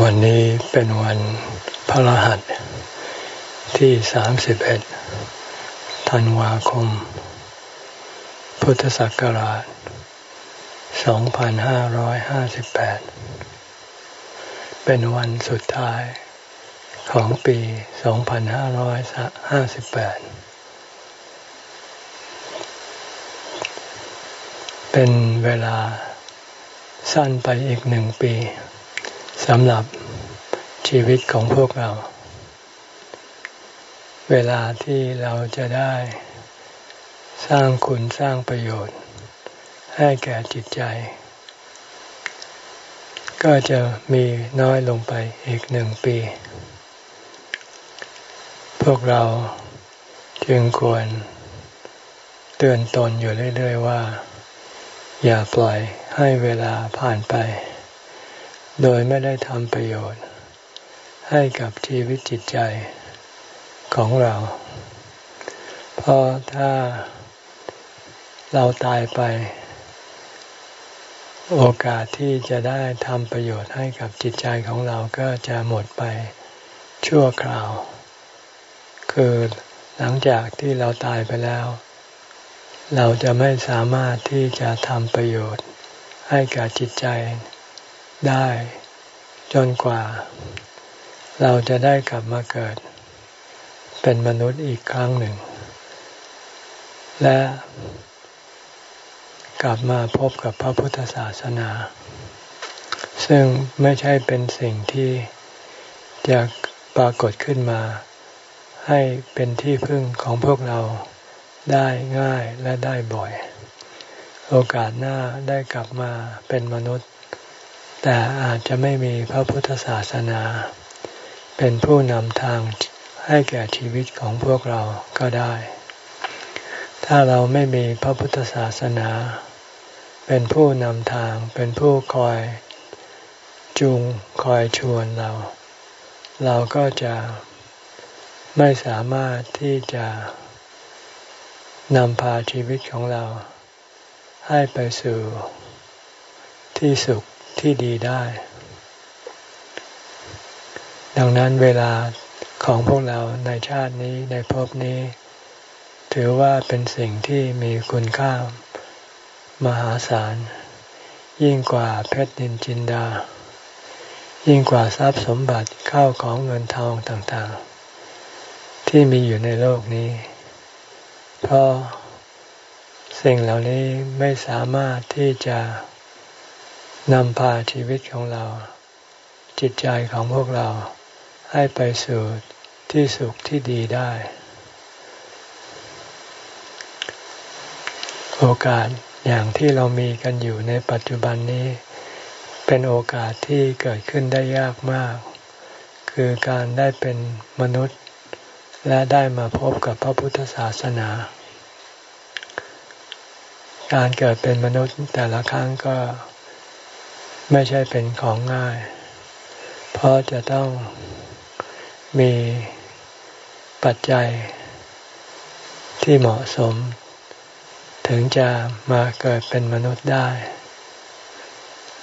วันนี้เป็นวันพระรหัสที่สามสิบเอ็ดธันวาคม พุทธศักราชสองพันห้าร้อยห้าสิบแปดเป็นวันสุดท้ายของปีสองพันห้าร้อยห้าสิบแปดเป็นเวลาสั้นไปอีกหนึ่งปี สำหรับชีวิตของพวกเรา เวลาที่เราจะได้สร้างคุณสร้างประโยชน์ ให้แก่จิตใจ ก็จะมีน้อยลงไปอีกหนึ่งปี พวกเราจึงควรเตือนตนอยู่เรื่อย ๆ ว่า อย่าปล่อยให้เวลาผ่านไป โดยไม่ได้ทำประโยชน์ ให้กับชีวิตจิตใจของเรา เพราะถ้าเราตายไป โอกาสที่จะได้ทำประโยชน์ให้กับจิตใจของเราก็จะหมดไปชั่วคราว คือหลังจากที่เราตายไปแล้ว เราจะไม่สามารถที่จะทำประโยชน์ให้กับจิตใจ ได้ จนกว่า เราจะได้กลับมาเกิด เป็นมนุษย์อีกครั้งหนึ่ง และกลับมาพบกับพระพุทธศาสนา ซึ่งไม่ใช่เป็นสิ่งที่จะปรากฏขึ้นมา ให้เป็นที่พึ่งของพวกเราได้ง่ายและได้บ่อย โอกาสหน้าได้กลับมาเป็นมนุษย์ แต่อาจจะไม่มีพระพุทธศาสนา เป็นผู้นำทางให้แก่ชีวิตของพวกเราก็ได้ ถ้าเราไม่มีพระพุทธศาสนา เป็นผู้นำทาง เป็นผู้คอยจูงคอยชวนเรา เราก็จะไม่สามารถที่จะนำพาชีวิตของเรา ให้ไปสู่ที่สุข ที่ดีได้ ดังนั้นเวลาของพวกเราในชาตินี้ในภพนี้ ถือว่าเป็นสิ่งที่มีคุณค่ามหาศาล ยิ่งกว่าเพชรดินจินดา ยิ่งกว่าทรัพย์สมบัติเข้าของเงินทองต่างๆ ที่มีอยู่ในโลกนี้ เพราะสิ่งเหล่านี้ไม่สามารถที่จะ นำพาชีวิตของเรา จิตใจของพวกเราให้ไปสู่ที่สุขที่ดีได้ โอกาสอย่างที่เรามีกันอยู่ในปัจจุบันนี้ เป็นโอกาสที่เกิดขึ้นได้ยากมาก คือการได้เป็นมนุษย์ และได้มาพบกับพระพุทธศาสนา การเกิดเป็นมนุษย์แต่ละครั้งก็ ไม่ใช่เป็นของง่าย เพราะจะต้องมีปัจจัยที่เหมาะสม ถึงจะมาเกิดเป็นมนุษย์ได้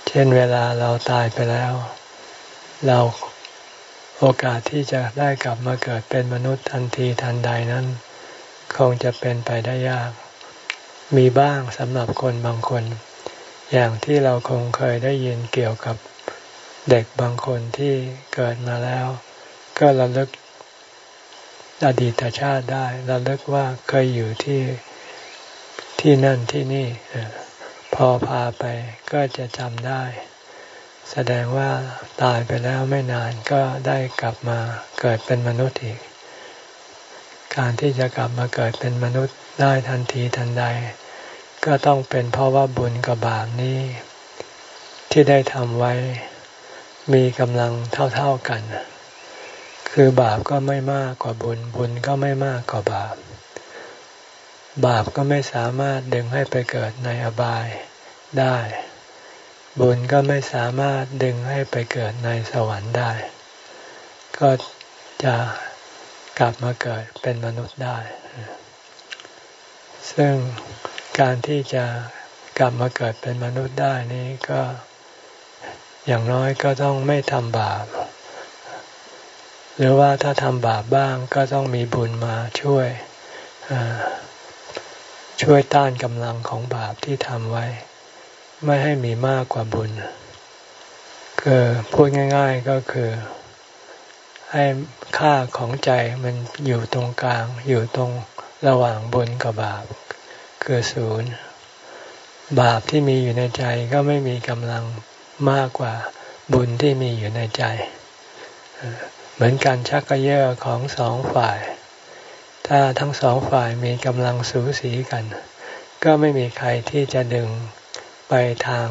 เช่นเวลาเราตายไปแล้ว เราโอกาสที่จะได้กลับมาเกิดเป็นมนุษย์ทันทีทันใดนั้น คงจะเป็นไปได้ยาก มีบ้างสำหรับคนบางคน อย่างที่เราคงเคยได้ยินเกี่ยวกับเด็กบางคนที่เกิดมาแล้ว ก็ระลึกอดีตชาติได้ระลึกว่าเคยอยู่ที่ที่นั่นที่นี่ พอพาไปก็จะจำได้ แสดงว่าตายไปแล้วไม่นานก็ได้กลับมาเกิดเป็นมนุษย์อีก การที่จะกลับมาเกิดเป็นมนุษย์ได้ทันทีทันใด ก็ต้องเป็นเพราะว่าบุญกับบาปนี้ ที่ได้ทำไว้ มีกำลังเท่าๆกัน คือบาปก็ไม่มากกว่าบุญ บุญก็ไม่มากกว่าบาป บาปก็ไม่สามารถดึงให้ไปเกิดในอบายได้ บุญก็ไม่สามารถดึงให้ไปเกิดในสวรรค์ได้ ก็จะกลับมาเกิดเป็นมนุษย์ได้ ซึ่ง การที่จะกลับมาเกิดเป็นมนุษย์ได้นี้ก็อย่างน้อยก็ต้องไม่ทำบาป หรือว่าถ้าทำบาปบ้างก็ต้องมีบุญมาช่วยช่วยต้านกำลังของบาปที่ทำไว้ ไม่ให้มีมากกว่าบุญคือพูดง่าย ๆก็คือ ให้ค่าของใจมันอยู่ตรงกลาง อยู่ตรงระหว่างบุญกับบาป คือศูนย์บาปที่มีอยู่ในใจก็ไม่มีกำลังมากกว่าบุญที่มีอยู่ในใจ เหมือนการชักกระเยาะของสองฝ่าย ถ้าทั้งสองฝ่ายมีกำลังสูสีกัน ก็ไม่มีใครที่จะดึงไปทาง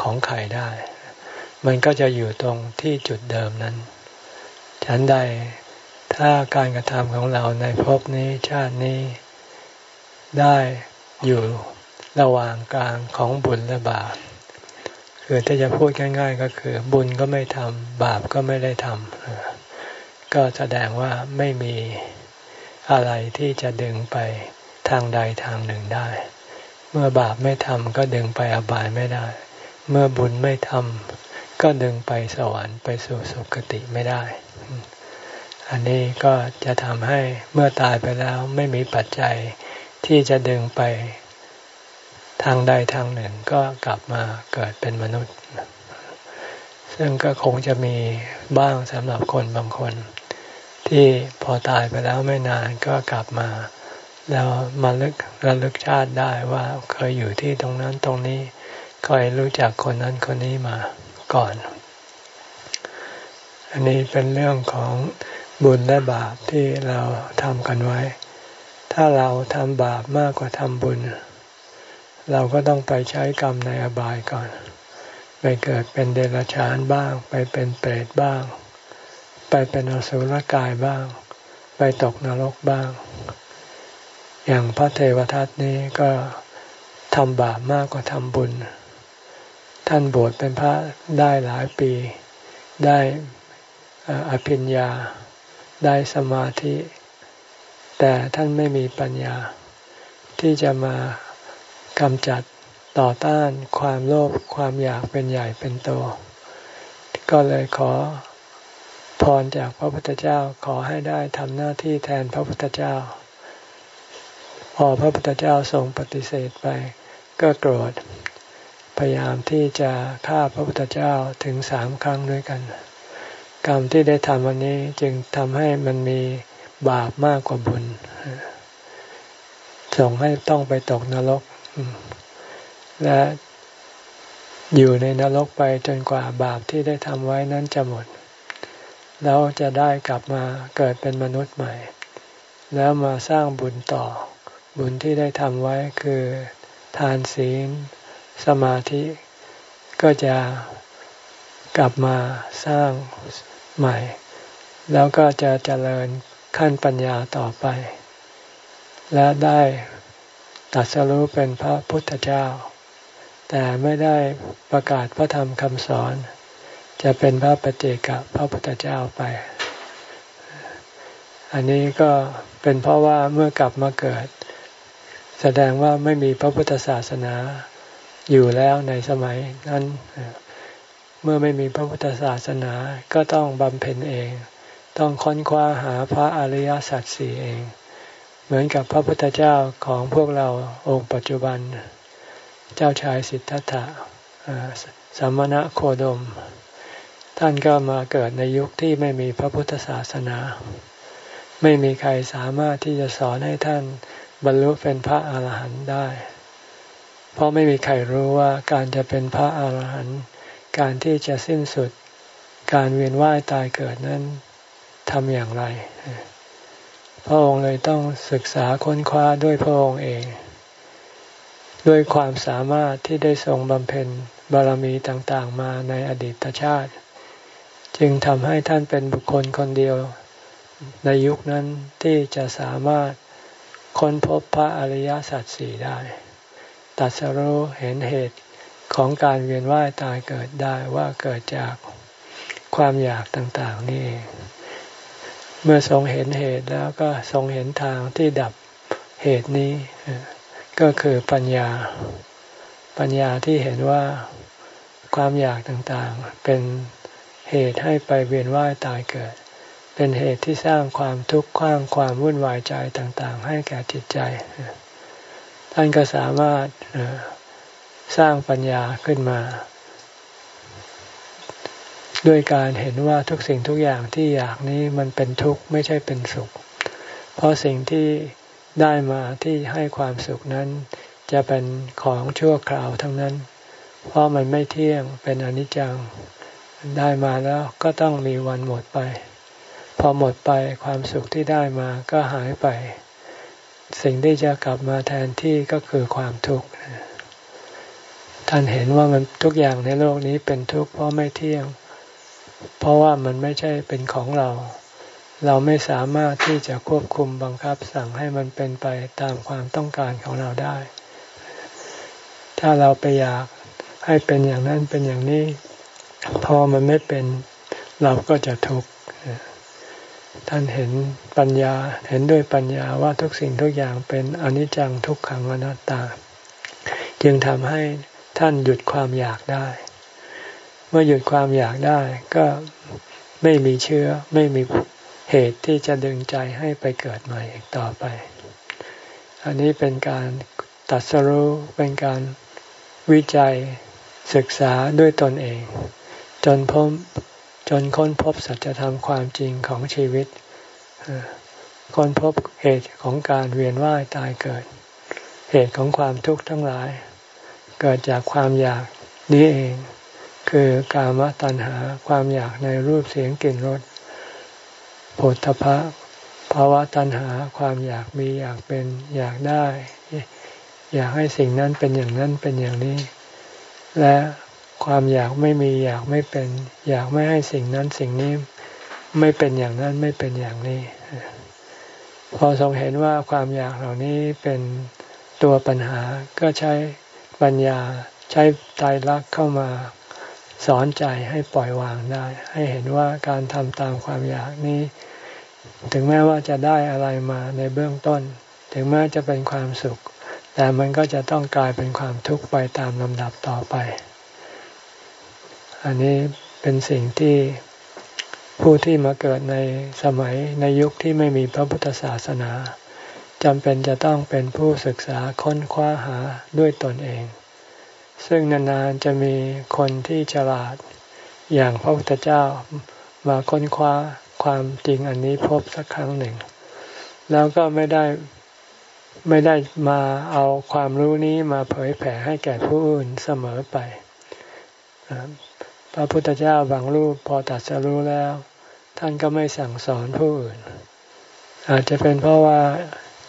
ของใครได้ มันก็จะอยู่ตรงที่จุดเดิมนั้น ฉันใดถ้าการกระทำของเราในภพนี้ชาตินี้ได้ อยู่ระหว่างกลางของบุญและบาปคือถ้าจะพูดง่าย ๆ ก็คือ บุญก็ไม่ทำบาปก็ไม่ได้ทำก็แสดงว่าไม่มีอะไรที่จะดึงไปทางใดทางหนึ่งได้ เมื่อบาปไม่ทำก็ดึงไปอบายไม่ได้ เมื่อบุญไม่ทำก็ดึงไปสวรรค์ไปสู่สุคติไม่ได้ อันนี้ก็จะทำให้เมื่อตายไปแล้วไม่มีปัจจัย ที่จะดึงไปทางใดทางหนึ่งก็กลับมาเกิดเป็นมนุษย์ ซึ่งก็คงจะมีบ้างสำหรับคนบางคน ที่พอตายไปแล้วไม่นานก็กลับมา แล้วมาลึกระลึกชาติได้ว่าเคยอยู่ที่ตรงนั้นตรงนี้เคยรู้จักคนนั้นคนนี้มาก่อน อันนี้เป็นเรื่องของบุญและบาปที่เราทำกันไว้ ถ้าเราทำบาปมากกว่าทำบุญ เราก็ต้องไปใช้กรรมในอบายก่อน ไปเกิดเป็นเดรัจฉานบ้าง ไปเป็นเปรตบ้าง ไปเป็นอสุรกายบ้าง ไปตกนรกบ้าง อย่างพระเทวทัตนี้ก็ทำบาปมากกว่าทำบุญ ท่านบวชเป็นพระได้หลายปี ได้อภิญญา ได้สมาธิ แต่ท่านไม่มีปัญญา ที่จะมากำจัดต่อต้านความโลภความอยากเป็นใหญ่เป็นโต ก็เลยขอพรจากพระพุทธเจ้าขอให้ได้ทำหน้าที่แทนพระพุทธเจ้า พอพระพุทธเจ้าทรงปฏิเสธไปก็โกรธ พยายามที่จะฆ่าพระพุทธเจ้าถึงสามครั้งด้วยกัน กรรมที่ได้ทำวันนี้จึงทำให้มันมี บาปมากกว่าบุญ ส่งให้ต้องไปตกนรก และอยู่ในนรกไปจนกว่าบาปที่ได้ทำไว้นั้นจะหมด แล้วจะได้กลับมาเกิดเป็นมนุษย์ใหม่ แล้วมาสร้างบุญต่อ บุญที่ได้ทำไว้คือทานศีล สมาธิ ก็จะกลับมาสร้างใหม่ แล้วก็จะเจริญ ขั้นปัญญาต่อไป และได้ตัดสรู้เป็นพระพุทธเจ้า แต่ไม่ได้ประกาศพระธรรมคำสอน จะเป็นพระปเจกพระพุทธเจ้าไป อันนี้ก็เป็นเพราะว่าเมื่อกลับมาเกิด แสดงว่าไม่มีพระพุทธศาสนาอยู่แล้วในสมัยนั้นเมื่อไม่มีพระพุทธศาสนาก็ต้องบำเพ็ญเอง ต้องค้นคว้าหาพระอริยสัจสี่เอง เหมือนกับพระพุทธเจ้าของพวกเราองค์ปัจจุบัน เจ้าชายสิทธัตถะสัมมณะโคดม ท่านก็มาเกิดในยุคที่ไม่มีพระพุทธศาสนา ไม่มีใครสามารถที่จะสอนให้ท่านบรรลุเป็นพระอาหารหันต์ได้ เพราะไม่มีใครรู้ว่าการจะเป็นพระอาหารหันต์การที่จะสิ้นสุดการเวียนว่ายตายเกิดนั้น ทำอย่างไร พระองค์เลยต้องศึกษาค้นคว้าด้วยพระองค์เอง ด้วยความสามารถที่ได้ทรงบำเพ็ญบารมีต่างๆ มาในอดีตชาติ จึงทำให้ท่านเป็นบุคคลคนเดียว ในยุคนั้นที่จะสามารถค้นพบพระอริยสัจสี่ได้ตัดสรู้เห็นเหตุของการเวียนว่ายตายเกิดได้ว่าเกิดจากความอยากต่างๆนี่เอง เมื่อทรงเห็นเหตุแล้วก็ทรงเห็นทางที่ดับเหตุนี้ ก็คือปัญญา ปัญญาที่เห็นว่าความอยากต่างๆ เป็นเหตุให้ไปเวียนว่ายตายเกิด เป็นเหตุที่สร้างความทุกข์ข้างความวุ่นวายใจต่างๆ ให้แก่จิตใจ ท่านก็สามารถสร้างปัญญาขึ้นมา ด้วยการเห็นว่าทุกสิ่งทุกอย่างที่อยากนี้มันเป็นทุกข์ไม่ใช่เป็นสุข เพราะสิ่งที่ได้มาที่ให้ความสุขนั้น จะเป็นของชั่วคราวทั้งนั้น เพราะมันไม่เที่ยงเป็นอนิจจังได้มาแล้วก็ต้องมีวันหมดไป พอหมดไปความสุขที่ได้มาก็หายไป สิ่งที่จะกลับมาแทนที่ก็คือความทุกข์ท่านเห็นว่ามันทุกอย่างในโลกนี้เป็นทุกข์เพราะไม่เที่ยง เพราะว่ามันไม่ใช่เป็นของเรา เราไม่สามารถที่จะควบคุมบังคับสั่งให้มันเป็นไปตามความต้องการของเราได้ ถ้าเราไปอยากให้เป็นอย่างนั้นเป็นอย่างนี้ พอมันไม่เป็นเราก็จะทุกข์ท่านเห็นปัญญาเห็นด้วยปัญญาว่าทุกสิ่งทุกอย่างเป็นอนิจจังทุกขังอนัตตา จึงทำให้ท่านหยุดความอยากได้ เมื่อหยุดความอยากได้ก็ไม่มีเชื้อไม่มีเหตุที่จะดึงใจให้ไปเกิดใหม่อีกต่อไป อันนี้เป็นการตัดสรู้เป็นการวิจัยศึกษาด้วยตนเอง จนพบจนค้นพบสัจธรรมความจริงของชีวิตค้นพบเหตุของการเวียนว่ายตายเกิด เหตุของความทุกข์ทั้งหลาย เกิดจากความอยากนี้เอง คือกามตัณหาความอยากในรูปเสียงกลิ่นรสผลทพะภาวะตัณหาความอยากมีอยากเป็นอยากได้ อยากให้สิ่งนั้นเป็นอย่างนั้นเป็นอย่างนี้ และความอยากไม่มีอยากไม่เป็น อยากไม่ให้สิ่งนั้นสิ่งนี้ไม่เป็นอย่างนั้นไม่เป็นอย่างนี้ พอทรงเห็นว่าความอยากเหล่านี้เป็นตัวปัญหาก็ใช้ปัญญาใช้ใจรักเข้ามา สอนใจให้ปล่อยวางได้ ให้เห็นว่าการทำตามความอยากนี้ ถึงแม้ว่าจะได้อะไรมาในเบื้องต้น ถึงแม้จะเป็นความสุข แต่มันก็จะต้องกลายเป็นความทุกข์ไปตามลำดับต่อไป อันนี้เป็นสิ่งที่ผู้ที่มาเกิดในสมัยในยุคที่ไม่มีพระพุทธศาสนาจำเป็นจะต้องเป็นผู้ศึกษาค้นคว้าหาด้วยตนเอง ซึ่งนานๆจะมีคนที่ฉลาด อย่างพระพุทธเจ้ามาค้นคว้าความจริงอันนี้พบสักครั้งหนึ่ง แล้วก็ไม่ได้ไม่ได้มาเอาความรู้นี้มาเผยแผ่ให้แก่ผู้อื่นเสมอไป พระพุทธเจ้าบางรูปพอตัดสรู้แล้ว ท่านก็ไม่สั่งสอนผู้อื่น อาจจะเป็นเพราะว่า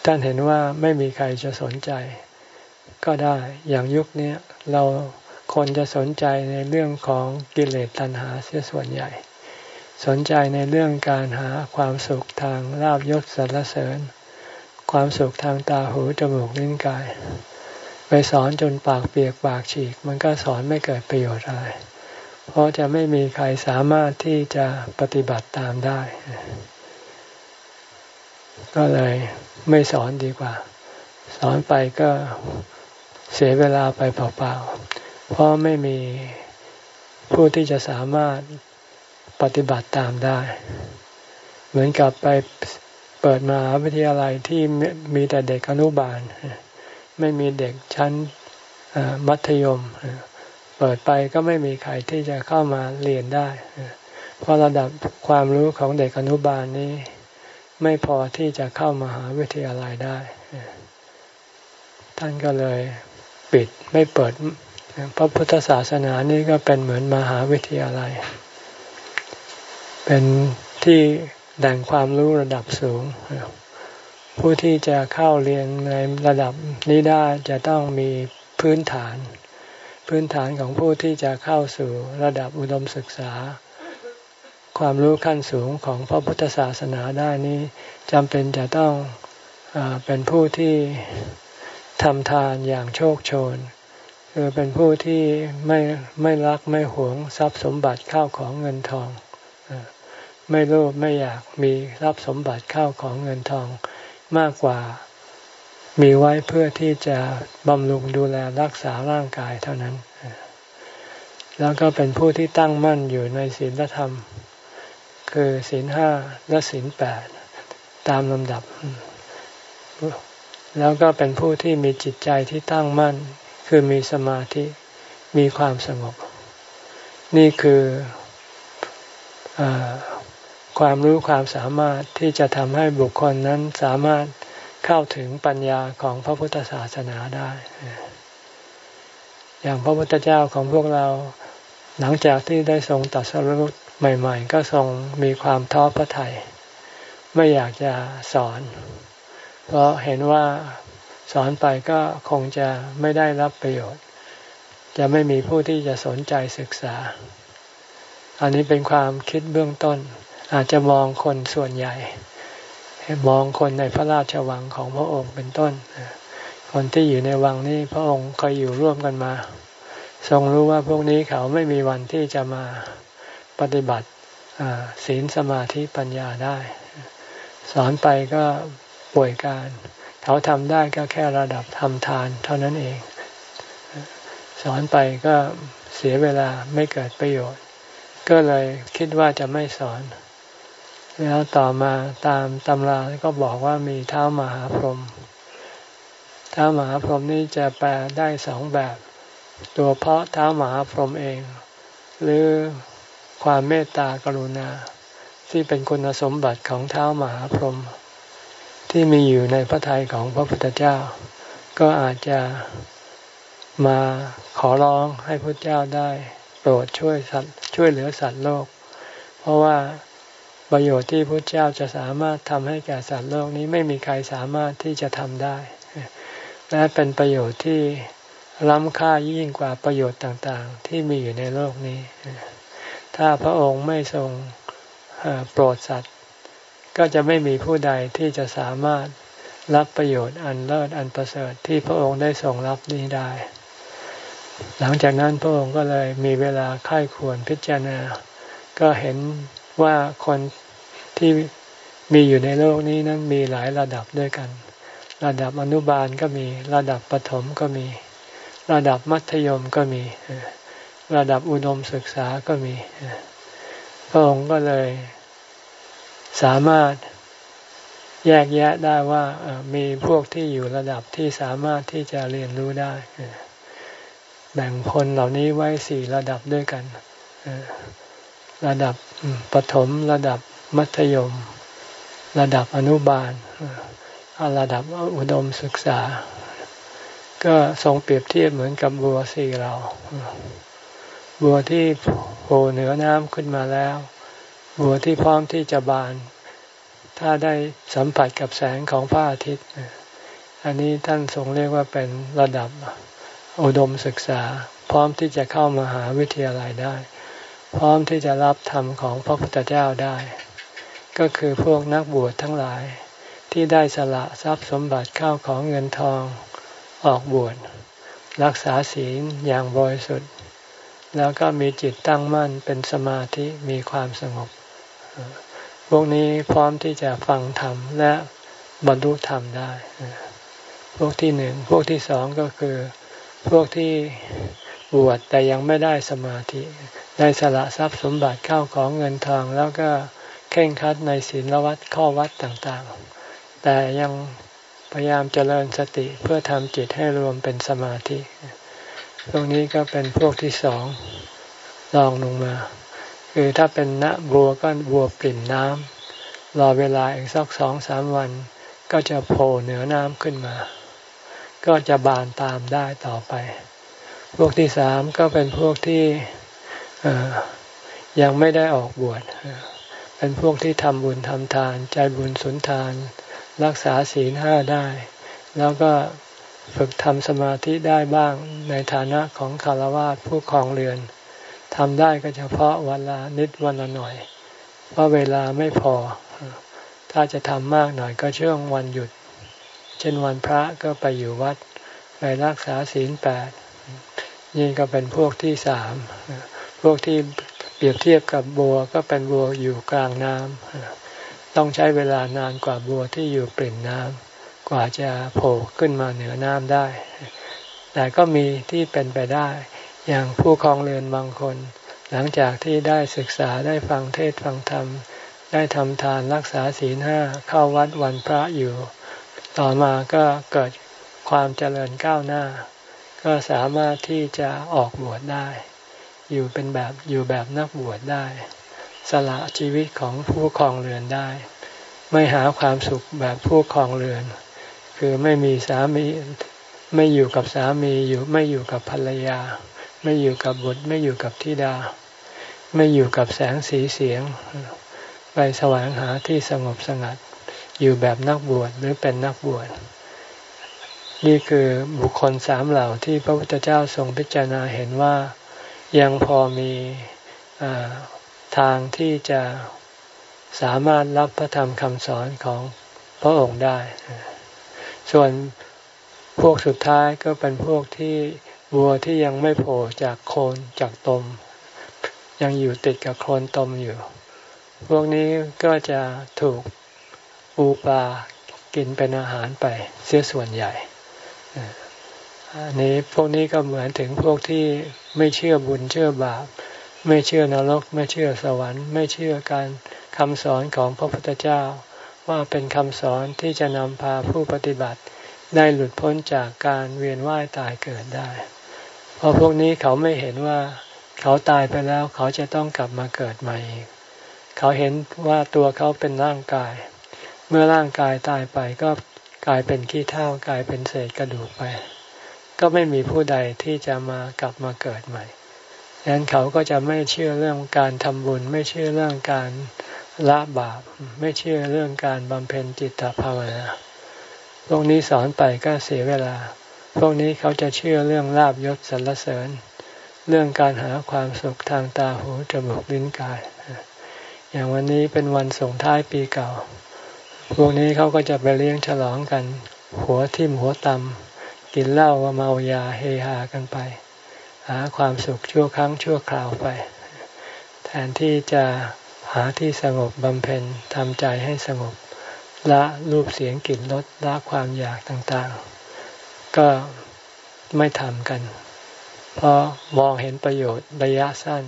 ท่านเห็นว่าไม่มีใครจะสนใจ ก็ได้ อย่างยุคนี้เราคนจะสนใจในเรื่องของกิเลสตัณหาเสียส่วนใหญ่ สนใจในเรื่องการหาความสุขทางลาบยศสรรเสริญ ความสุขทางตาหูจมูกลิ้นกาย ไปสอนจนปากเปียกปากฉีก มันก็สอนไม่เกิดประโยชน์อะไร เพราะจะไม่มีใครสามารถที่จะปฏิบัติตามได้ ก็เลยไม่สอนดีกว่า สอนไปก็ เสียเวลาไปเปล่าๆ เพราะไม่มีผู้ที่จะสามารถปฏิบัติตามได้ เหมือนกับไปเปิดมหาวิทยาลัยที่มีแต่เด็กอนุบาล ไม่มีเด็กชั้นมัธยม เปิดไปก็ไม่มีใครที่จะเข้ามาเรียนได้ เพราะระดับความรู้ของเด็กอนุบาลนี้ ไม่พอที่จะเข้ามาหาวิทยาลัยได้ ท่านก็เลย ปิดไม่เปิด พระพุทธศาสนานี่ก็เป็นเหมือนมหาวิทยาลัย เป็นที่แหล่งความรู้ระดับสูง ผู้ที่จะเข้าเรียนในระดับนี้ได้จะต้องมีพื้นฐาน พื้นฐานของผู้ที่จะเข้าสู่ระดับอุดมศึกษา ความรู้ขั้นสูงของพระพุทธศาสนาได้นี้จำเป็นจะต้องอเป็นผู้ที่ ทำทานอย่างโชคโชน คือเป็นผู้ที่ไม่ไม่รักไม่หวงทรัพย์สมบัติข้าวของเงินทอง ไม่โลภไม่อยากมีทรัพย์สมบัติข้าวของเงินทองมากกว่ามีไว้เพื่อที่จะบำรุงดูแลรักษาร่างกายเท่านั้น แล้วก็เป็นผู้ที่ตั้งมั่นอยู่ในศีลธรรม คือศีลห้าและศีลแปดตามลำดับ แล้วก็เป็นผู้ที่มีจิตใจที่ตั้งมั่น คือมีสมาธิมีความสงบ นี่คืออความรู้ความสามารถที่จะทำให้บุคคลนั้นสามารถเข้าถึงปัญญาของพระพุทธศาสนาได้ อย่างพระพุทธเจ้าของพวกเราหลังจากที่ได้ทรงตัดสรุปใหม่ ๆ ก็ทรงมีความท้อพระทยัยไม่อยากจะสอน เพราะเห็นว่าสอนไปก็คงจะไม่ได้รับประโยชน์ จะไม่มีผู้ที่จะสนใจศึกษา อันนี้เป็นความคิดเบื้องต้น อาจจะมองคนส่วนใหญ่ มองคนในพระราชวังของพระองค์เป็นต้น คนที่อยู่ในวังนี้พระองค์เคยอยู่ร่วมกันมา ทรงรู้ว่าพวกนี้เขาไม่มีวันที่จะมาปฏิบัติศีลสมาธิปัญญาได้ สอนไปก็ ป่วยการ เขาทำได้ก็แค่ระดับทำทาน เท่านั้นเอง สอนไปก็เสียเวลาไม่เกิดประโยชน์ ก็เลยคิดว่าจะไม่สอน แล้วต่อมาตามตำราก็บอกว่ามีเท้ามหาพรหมเท้ามหาพรหมนี่จะแปลได้สองแบบ ตัวเพราะเท้ามหาพรหมเอง หรือความเมตตากรุณา ที่เป็นคุณสมบัติของเท้ามหาพรหม ที่มีอยู่ในพระทัยของพระพุทธเจ้า ก็อาจจะมาขอร้องให้พระเจ้าได้โปรดช่วยสัตว์ช่วยเหลือสัตว์โลก เพราะว่าประโยชน์ที่พระเจ้าจะสามารถทำให้แก่สัตว์โลกนี้ไม่มีใครสามารถที่จะทำได้ และเป็นประโยชน์ที่ล้ำค่ายิ่งกว่าประโยชน์ต่างๆ ที่มีอยู่ในโลกนี้ ถ้าพระองค์ไม่ทรงโปรดสัตว์ ก็จะไม่มีผู้ใดที่จะสามารถรับประโยชน์อันเลิศอันประเสริฐที่พระองค์ได้ทรงรับนี้ได้ หลังจากนั้นพระองค์ก็เลยมีเวลาค่ายควรพิจารณา ก็เห็นว่าคนที่มีอยู่ในโลกนี้นั้นมีหลายระดับด้วยกัน ระดับอนุบาลก็มี ระดับปฐมก็มี ระดับมัธยมก็มี ระดับอุดมศึกษาก็มี พระองค์ก็เลย สามารถแยกแยะได้ว่ามีพวกที่อยู่ระดับที่สามารถที่จะเรียนรู้ได้ แบ่งคนเหล่านี้ไว้สี่ระดับด้วยกัน ระดับปฐมระดับมัธยม ระดับอนุบาลระดับอุดมศึกษา ก็ทรงเปรียบเทียบเหมือนกับบัวสี่เรา บัวที่โผล่เหนือน้ำขึ้นมาแล้ว บัวที่พร้อมที่จะบาน ถ้าได้สัมผัสกับแสงของพระอาทิตย์ อันนี้ท่านทรงเรียกว่าเป็นระดับอุดมศึกษา พร้อมที่จะเข้ามาหาวิทยาลัยได้ พร้อมที่จะรับธรรมของพระพุทธเจ้าได้ ก็คือพวกนักบวชทั้งหลาย ที่ได้สละทรัพย์สมบัติเข้าของเงินทองออกบวชรักษาศีลอย่างบริสุทธิ์ แล้วก็มีจิตตั้งมั่นเป็นสมาธิมีความสงบ พวกนี้พร้อมที่จะฟังธรรมและบรรลุธรรมได้ พวกที่หนึ่ง พวกที่สองก็คือ พวกที่บวชแต่ยังไม่ได้สมาธิ ได้สละทรัพย์สมบัติเข้าของเงินทอง แล้วก็เข่งคัดในศีลวัดข้อวัดต่างๆ แต่ยังพยายามเจริญสติเพื่อทำจิตให้รวมเป็นสมาธิพวกนี้ก็เป็นพวกที่สองลองลงมา คือถ้าเป็นณบัวก็บัวปริ่มน้ำรอเวลาอีกสักสองสามวัน ก็จะโผล่เหนือน้ำขึ้นมา ก็จะบานตามได้ต่อไป พวกที่สามก็เป็นพวกที่ยังไม่ได้ออกบวชเป็นพวกที่ทำบุญทำทาน ใจบุญสุนทาน รักษาศีลห้าได้ แล้วก็ฝึกทำสมาธิได้บ้างในฐานะของคารวะผู้ครองเรือน ทำได้ก็เฉพาะวันละนิดวันละหน่อย เพราะเวลาไม่พอ ถ้าจะทำมากหน่อยก็ช่วงวันหยุด เช่นวันพระก็ไปอยู่วัด ไปรักษาศีลแปดนี่ก็เป็นพวกที่สาม พวกที่เปรียบเทียบกับบัวก็เป็นบัวอยู่กลางน้ำต้องใช้เวลานานกว่าบัวที่อยู่ปริ่มน้ำกว่าจะโผล่ขึ้นมาเหนือน้ำได้ แต่ก็มีที่เป็นไปได้ อย่างผู้คลองเรือนบางคน หลังจากที่ได้ศึกษาได้ฟังเทศฟังธรรม ได้ทำทานรักษาศีลห้าเข้าวัดวันพระอยู่ ต่อมาก็เกิดความเจริญก้าวหน้า ก็สามารถที่จะออกบวชได้ อยู่เป็นแบบอยู่แบบนักบวชได้ สละชีวิตของผู้คลองเรือนได้ ไม่หาความสุขแบบผู้คลองเรือน คือไม่มีสามีไม่อยู่กับสามีอยู่ไม่อยู่กับภรรยา ไม่อยู่กับบุตรไม่อยู่กับธิดา ไม่อยู่กับแสงสีเสียง ไปแสวงหาที่สงบสงัด อยู่แบบนักบวชหรือเป็นนักบวชนี่คือบุคคลสามเหล่าที่พระพุทธเจ้าทรงพิจารณาเห็นว่ายังพอมีทางที่จะสามารถรับพระธรรมคำสอนของพระองค์ได้ ส่วนพวกสุดท้ายก็เป็นพวกที่ วัวที่ยังไม่โผล่จากโคนจากตม ยังอยู่ติดกับโคลนตมอยู่ พวกนี้ก็จะถูกปูปลากินเป็นอาหารไปเสียส่วนใหญ่อันนี้พวกนี้ก็เหมือนถึงพวกที่ไม่เชื่อบุญเชื่อบาป ไม่เชื่อนรก ไม่เชื่อสวรรค์ ไม่เชื่อการคำสอนของพระพุทธเจ้า ว่าเป็นคำสอนที่จะนำพาผู้ปฏิบัติได้หลุดพ้นจากการเวียนว่ายตายเกิดได้ เพราะพวกนี้เขาไม่เห็นว่าเขาตายไปแล้วเขาจะต้องกลับมาเกิดใหม่อีกเขาเห็นว่าตัวเขาเป็นร่างกาย เมื่อร่างกายตายไปก็กลายเป็นขี้เถ้ากลายเป็นเศษกระดูกไป ก็ไม่มีผู้ใดที่จะมากลับมาเกิดใหม่ดังนั้นเขาก็จะไม่เชื่อเรื่องการทำบุญ ไม่เชื่อเรื่องการละบาป ไม่เชื่อเรื่องการบำเพ็ญจิตภาวนาพวกนี้สอนไปก็เสียเวลา พวกนี้เขาจะเชื่อเรื่องลาบยศสรรเสริญ เรื่องการหาความสุขทางตาหูจมูกลิ้นกาย อย่างวันนี้เป็นวันส่งท้ายปีเก่า พวกนี้เขาก็จะไปเลี้ยงฉลองกัน หัวทิ่มหัวตำกินเหล้าเมายาเฮฮากันไป หาความสุขชั่วครั้งชั่วคราวไป แทนที่จะหาที่สงบบำเพ็ญทำใจให้สงบละรูปเสียงกลิ่นรสละความอยากต่างๆ ก็ไม่ทำกัน เพราะมองเห็นประโยชน์ระยะสั้น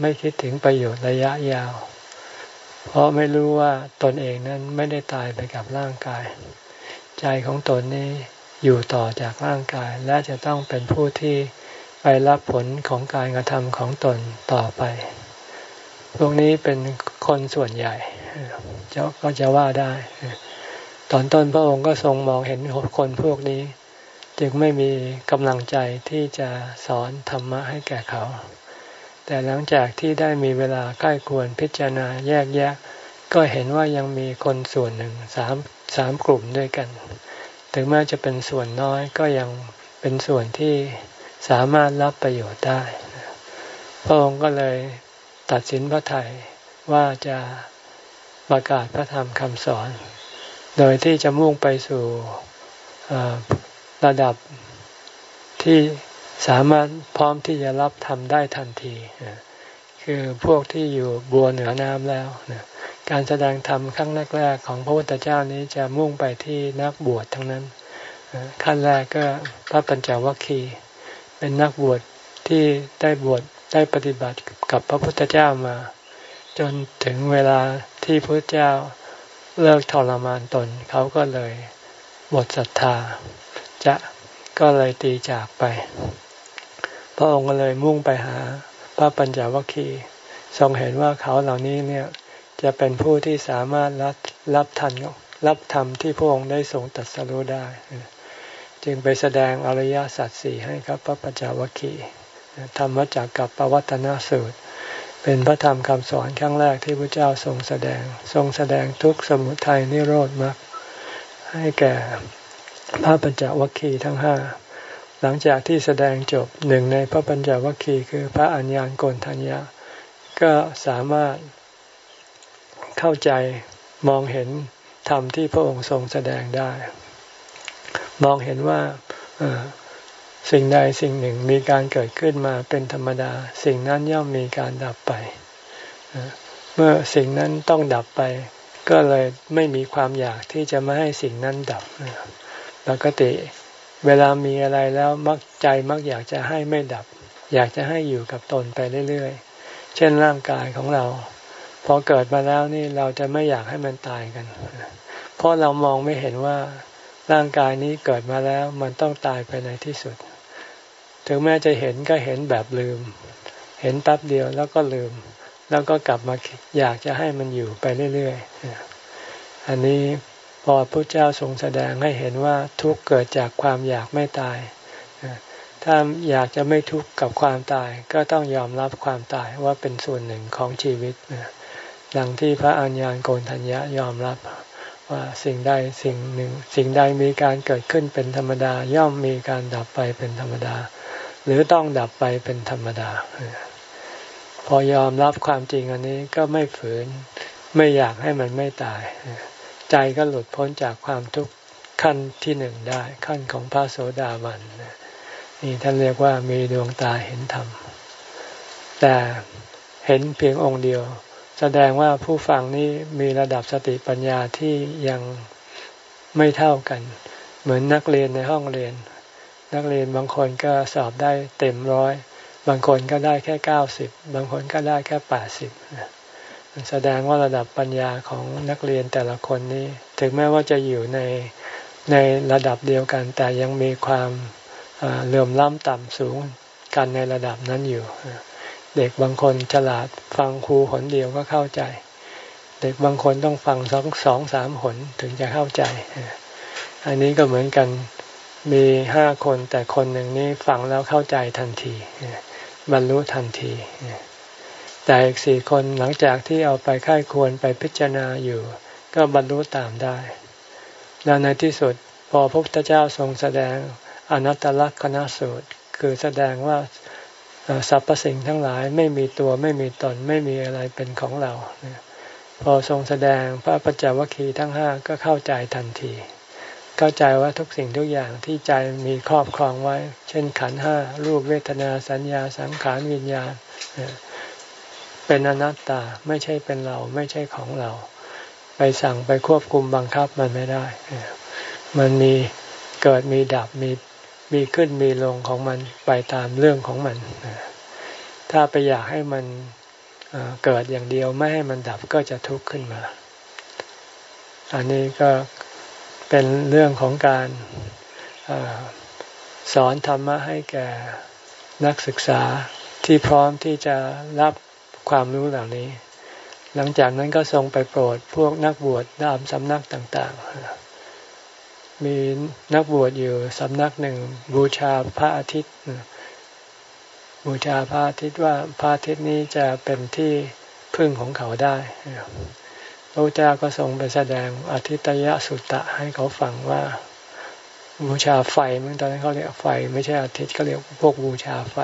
ไม่คิดถึงประโยชน์ระยะยาว เพราะไม่รู้ว่าตนเองนั้นไม่ได้ตายไปกับร่างกาย ใจของตนนี้อยู่ต่อจากร่างกายและจะต้องเป็นผู้ที่ไปรับผลของการกระทำของตนต่อไป พวกนี้เป็นคนส่วนใหญ่จะก็จะว่าได้ ตอนต้นพระองค์ก็ทรงมองเห็นคนพวกนี้ จึงไม่มีกำลังใจที่จะสอนธรรมะให้แก่เขา แต่หลังจากที่ได้มีเวลาใกล้ควรพิจารณาแยกแยะ ก็เห็นว่ายังมีคนส่วนหนึ่งสามสามกลุ่มด้วยกัน ถึงแม้จะเป็นส่วนน้อยก็ยังเป็นส่วนที่สามารถรับประโยชน์ได้ พระองค์ก็เลยตัดสินพระไทยว่าจะประกาศพระธรรมคำสอน โดยที่จะมุ่งไปสู่ระดับที่สามารถพร้อมที่จะรับทำได้ทันที คือพวกที่อยู่บัวเหนือน้ำแล้ว การแสดงธรรมครั้งแรกๆของพระพุทธเจ้านี้จะมุ่งไปที่นักบวชทั้งนั้น ขั้นแรกก็พระปัญจวัคคีย์เป็นนักบวชที่ได้บวชได้ปฏิบัติกับพระพุทธเจ้ามา จนถึงเวลาที่พระเจ้า เลิกทรมานตนเขาก็เลยหมดศรัทธา จะก็เลยตีจากไป พระองค์ก็เลยมุ่งไปหาพระปัญจวัคคีย์ทรงเห็นว่าเขาเหล่านี้เนี่ยจะเป็นผู้ที่สามารถรับรับทันรับธรรมที่พระองค์ได้ทรงตัดสรู้ได้ จึงไปแสดงอริยสัจสี่ให้ครับพระปัญจวัคคีย์ธรรมจักกับปวัตนสูตร เป็นพระธรรมคำสอนครั้งแรกที่พระเจ้าทรงแสดง ทรงแสดงทุกสมุทัยนิโรธมรรคให้แก่พระปัญจวัคคีย์ทั้งห้าหลังจากที่แสดงจบหนึ่งในพระปัญจวัคคีย์คือพระอัญญาณโกนทัญญาก็สามารถเข้าใจมองเห็นธรรมที่พระองค์ทรงแสดงได้ มองเห็นว่า สิ่งใดสิ่งหนึ่งมีการเกิดขึ้นมาเป็นธรรมดา สิ่งนั้นย่อมมีการดับไป เมื่อสิ่งนั้นต้องดับไป ก็เลยไม่มีความอยากที่จะไม่ให้สิ่งนั้นดับปกติ เวลามีอะไรแล้วมักใจมักอยากจะให้ไม่ดับ อยากจะให้อยู่กับตนไปเรื่อยๆ เช่นร่างกายของเรา พอเกิดมาแล้วนี่เราจะไม่อยากให้มันตายกัน เพราะเรามองไม่เห็นว่าร่างกายนี้เกิดมาแล้วมันต้องตายไปในที่สุด ถึงแม้จะเห็นก็เห็นแบบลืม เห็นแป๊บเดียวแล้วก็ลืม แล้วก็กลับมาอยากจะให้มันอยู่ไปเรื่อยๆอันนี้พอพระเจ้าทรงแสดงให้เห็นว่าทุกเกิดจากความอยากไม่ตาย ถ้าอยากจะไม่ทุกข์กับความตาย ก็ต้องยอมรับความตายว่าเป็นส่วนหนึ่งของชีวิตดังที่พระอัญญาณโกนทัญญะยอมรับว่าสิ่งใดสิ่งหนึ่ง สิ่งใดมีการเกิดขึ้นเป็นธรรมดาย่อมมีการดับไปเป็นธรรมดา หรือต้องดับไปเป็นธรรมดา พอยอมรับความจริงอันนี้ก็ไม่ฝืน ไม่อยากให้มันไม่ตาย ใจก็หลุดพ้นจากความทุกข์ขั้นที่หนึ่งได้ ขั้นของพระโสดาบันนี่ท่านเรียกว่ามีดวงตาเห็นธรรม แต่เห็นเพียงองค์เดียว แสดงว่าผู้ฟังนี้มีระดับสติปัญญาที่ยังไม่เท่ากัน เหมือนนักเรียนในห้องเรียน นักเรียนบางคนก็สอบได้เต็มร้อยบางคนก็ได้แค่เก้าสิบบางคนก็ได้แค่แปดสิบแสดงว่าระดับปัญญาของนักเรียนแต่ละคนนี้ ถึงแม้ว่าจะอยู่ในในระดับเดียวกัน แต่ยังมีความเหลื่อมล้ำต่ำสูงกันในระดับนั้นอยู่ เด็กบางคนฉลาดฟังครูหนเดียวก็เข้าใจ เด็กบางคนต้องฟังสองสองสามหนถึงจะเข้าใจ อันนี้ก็เหมือนกัน มีห้าคนแต่คนหนึ่งนี้ฟังแล้วเข้าใจทันทีบรรลุทันที แต่อีกสี่คนหลังจากที่เอาไปค่ายควรไปพิจารณาอยู่ ก็บรรลุตามได้ แล้วในที่สุดพอพระพุทธเจ้าทรงแสดงอนัตตลักษณสูตร คือแสดงว่าสรรพสิ่งทั้งหลายไม่มีตัวไม่มีตนไม่มีอะไรเป็นของเรา พอทรงแสดงพระปัจจวัคคีย์ทั้งห้าก็เข้าใจทันที เข้าใจว่าทุกสิ่งทุกอย่างที่ใจมีครอบครองไว้ เช่นขันห้ารูปเวทนาสัญญาสังขารวิญญาณเป็นอนัตตาไม่ใช่เป็นเราไม่ใช่ของเรา ไปสั่งไปควบคุมบังคับมันไม่ได้ มันมีเกิดมีดับมีมีขึ้นมีลงของมันไปตามเรื่องของมัน ถ้าไปอยากให้มันเกิดอย่างเดียวไม่ให้มันดับก็จะทุกข์ขึ้นมา อันนี้ก็ เป็นเรื่องของการอสอนธรรมะให้แก่นักศึกษาที่พร้อมที่จะรับความรู้เหล่านี้ หลังจากนั้นก็ทรงไปโปรดพวกนักบวชตามสำนักต่างๆ มีนักบวชอยู่สำนักหนึ่งบูชาพระอาทิตย์บูชาพระอาทิตย์ว่าพระอาทิตย์นี้จะเป็นที่พึ่งของเขาได้ พระเจ้าก็ทรงไปแสดงอาทิตยสุตตะให้เขาฟังว่าบูชาไฟเมื่อตอนนั้นเขาเรียกไฟ ไม่ใช่อาทิตย์เขาเรียกพวกบูชาไฟ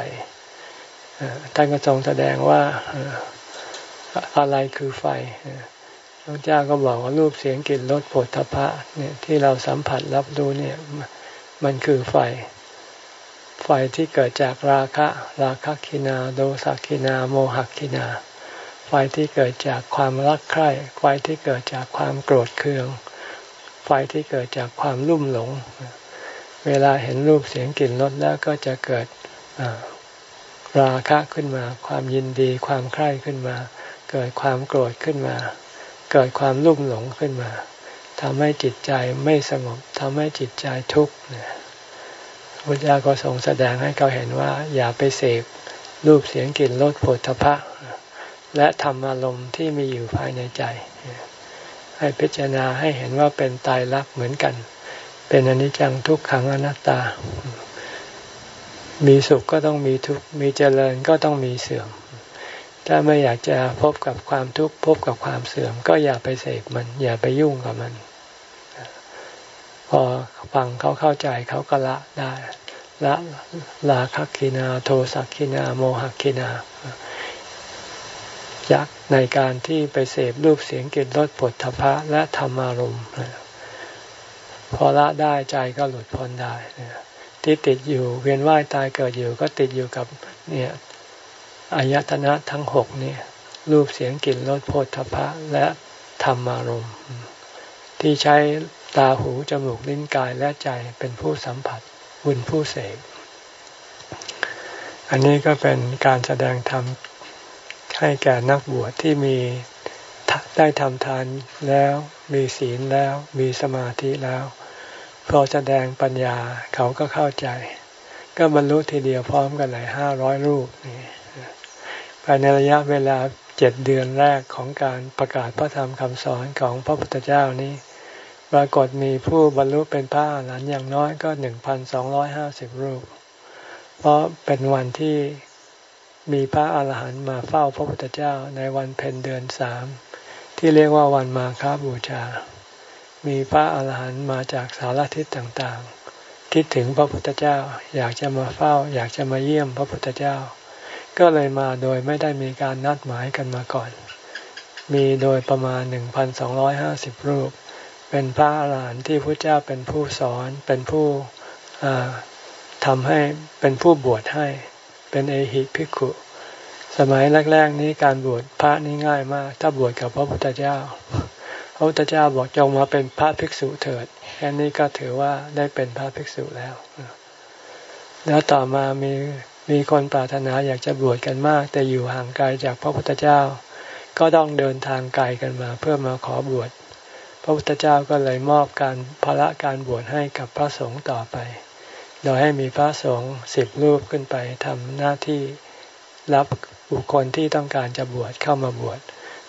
ท่านก็ทรงแสดงว่าอะไรคือไฟพระเจ้าก็บอกว่ารูปเสียงกลิ่นรสผลทพะเนี่ยที่เราสัมผัสรับรู้เนี่ยมันคือไฟ ไฟที่เกิดจากราคะ ราคะคินา โดสักคินา โมหคินา ไฟที่เกิดจากความรักใคร่ ไฟที่เกิดจากความโกรธเคือง ไฟที่เกิดจากความลุ่มหลง เวลาเห็นรูปเสียงกลิ่นรสแล้วก็จะเกิดราคะขึ้นมา ความยินดีความใคร่ขึ้นมา เกิดความโกรธขึ้นมา เกิดความรุ่มหลงขึ้นมาทำให้จิตใจไม่สงบทำให้จิตใจทุกข์เนี่ยพุทธเจ้าก็ทรงแสดงให้เขาเห็นว่า อย่าไปเสพรูปเสียงกลิ่นรสผลพะ และธรรมอารมณ์ที่มีอยู่ภายในใจ ให้พิจารณาให้เห็นว่าเป็นตายรักเหมือนกัน เป็นอนิจจังทุกขังอนัตตา มีสุขก็ต้องมีทุกข์มีเจริญก็ต้องมีเสื่อม ถ้าไม่อยากจะพบกับความทุกข์พบกับความเสื่อม ก็อย่าไปเสกมัน อย่าไปยุ่งกับมัน พอฟังเขาเข้าใจเขาก็ละได้ละลาคักคินา โทสักคินา โมหคินา ยักในการที่ไปเสพรูปเสียงกลิ่นรสผลทพะและธรรมารมณ์พอละได้ใจก็หลุดพ้นได้ที่ติดอยู่เวียนว่ายตายเกิดอยู่ก็ติดอยู่กับเนี่ยอายตนะทั้งหกเนี่ยรูปเสียงกลิ่นรสโผฏฐพะและธรรมารมณ์ ที่ใช้ตาหูจมูกลิ้นกายและใจเป็นผู้สัมผัสบุญผู้เสกอันนี้ก็เป็นการแสดงธรรม ให้แก่นักบวชที่มีได้ทำทานแล้วมีศีลแล้วมีสมาธิแล้วพอแสดงปัญญาเขาก็เข้าใจ ก็บรรลุทีเดียวพร้อมกันเลยห้าร้อยรูปนี่ภายในระยะเวลาเจ็ดเดือนแรกของการประกาศพระธรรมคำสอนของพระพุทธเจ้านี้ ปรากฏมีผู้บรรลุเป็นพระอรหันอย่างน้อยก็หนึ่งพันสองร้อยห้าสิบรูป เพราะเป็นวันที่ มีพระอาหารหันต์มาเฝ้าพระพุทธเจ้าในวันเพ็ญเดือนสามที่เรียกว่าวันมาคาบูชา มีพระอาหารหันต์มาจากสารทิศต่างๆ คิดถึงพระพุทธเจ้าอยากจะมาเฝ้า อยากจะมาเยี่ยมพระพุทธเจ้า ก็เลยมาโดยไม่ได้มีการนัดหมายกันมาก่อน มีโดยประมาณหนึ่งพันสองร้อยห้าสิบรูป เป็นพระอาหารหันต์ที่พระเจ้าเป็นผู้สอนเป็นผู้ทำให้เป็นผู้บวชให้ เป็นเอหิภิกขุ สมัยแรก ๆ นี้การบวชพระนี่ง่ายมาก ถ้าบวชกับพระพุทธเจ้า พระพุทธเจ้าบอกจงมาเป็นพระภิกษุเถิดแค่นี้ก็ถือว่าได้เป็นพระภิกษุแล้ว แล้วต่อมามีมีคนปรารถนาอยากจะบวชกันมาก แต่อยู่ห่างไกลจากพระพุทธเจ้า ก็ต้องเดินทางไกลกันมา เพื่อมาขอบวชพระพุทธเจ้าก็เลยมอบการภาระการบวชให้กับพระสงฆ์ต่อไป โดยให้มีพระสงฆ์สิบรูปขึ้นไปทำหน้าที่รับบุคคลที่ต้องการจะบวชเข้ามาบวช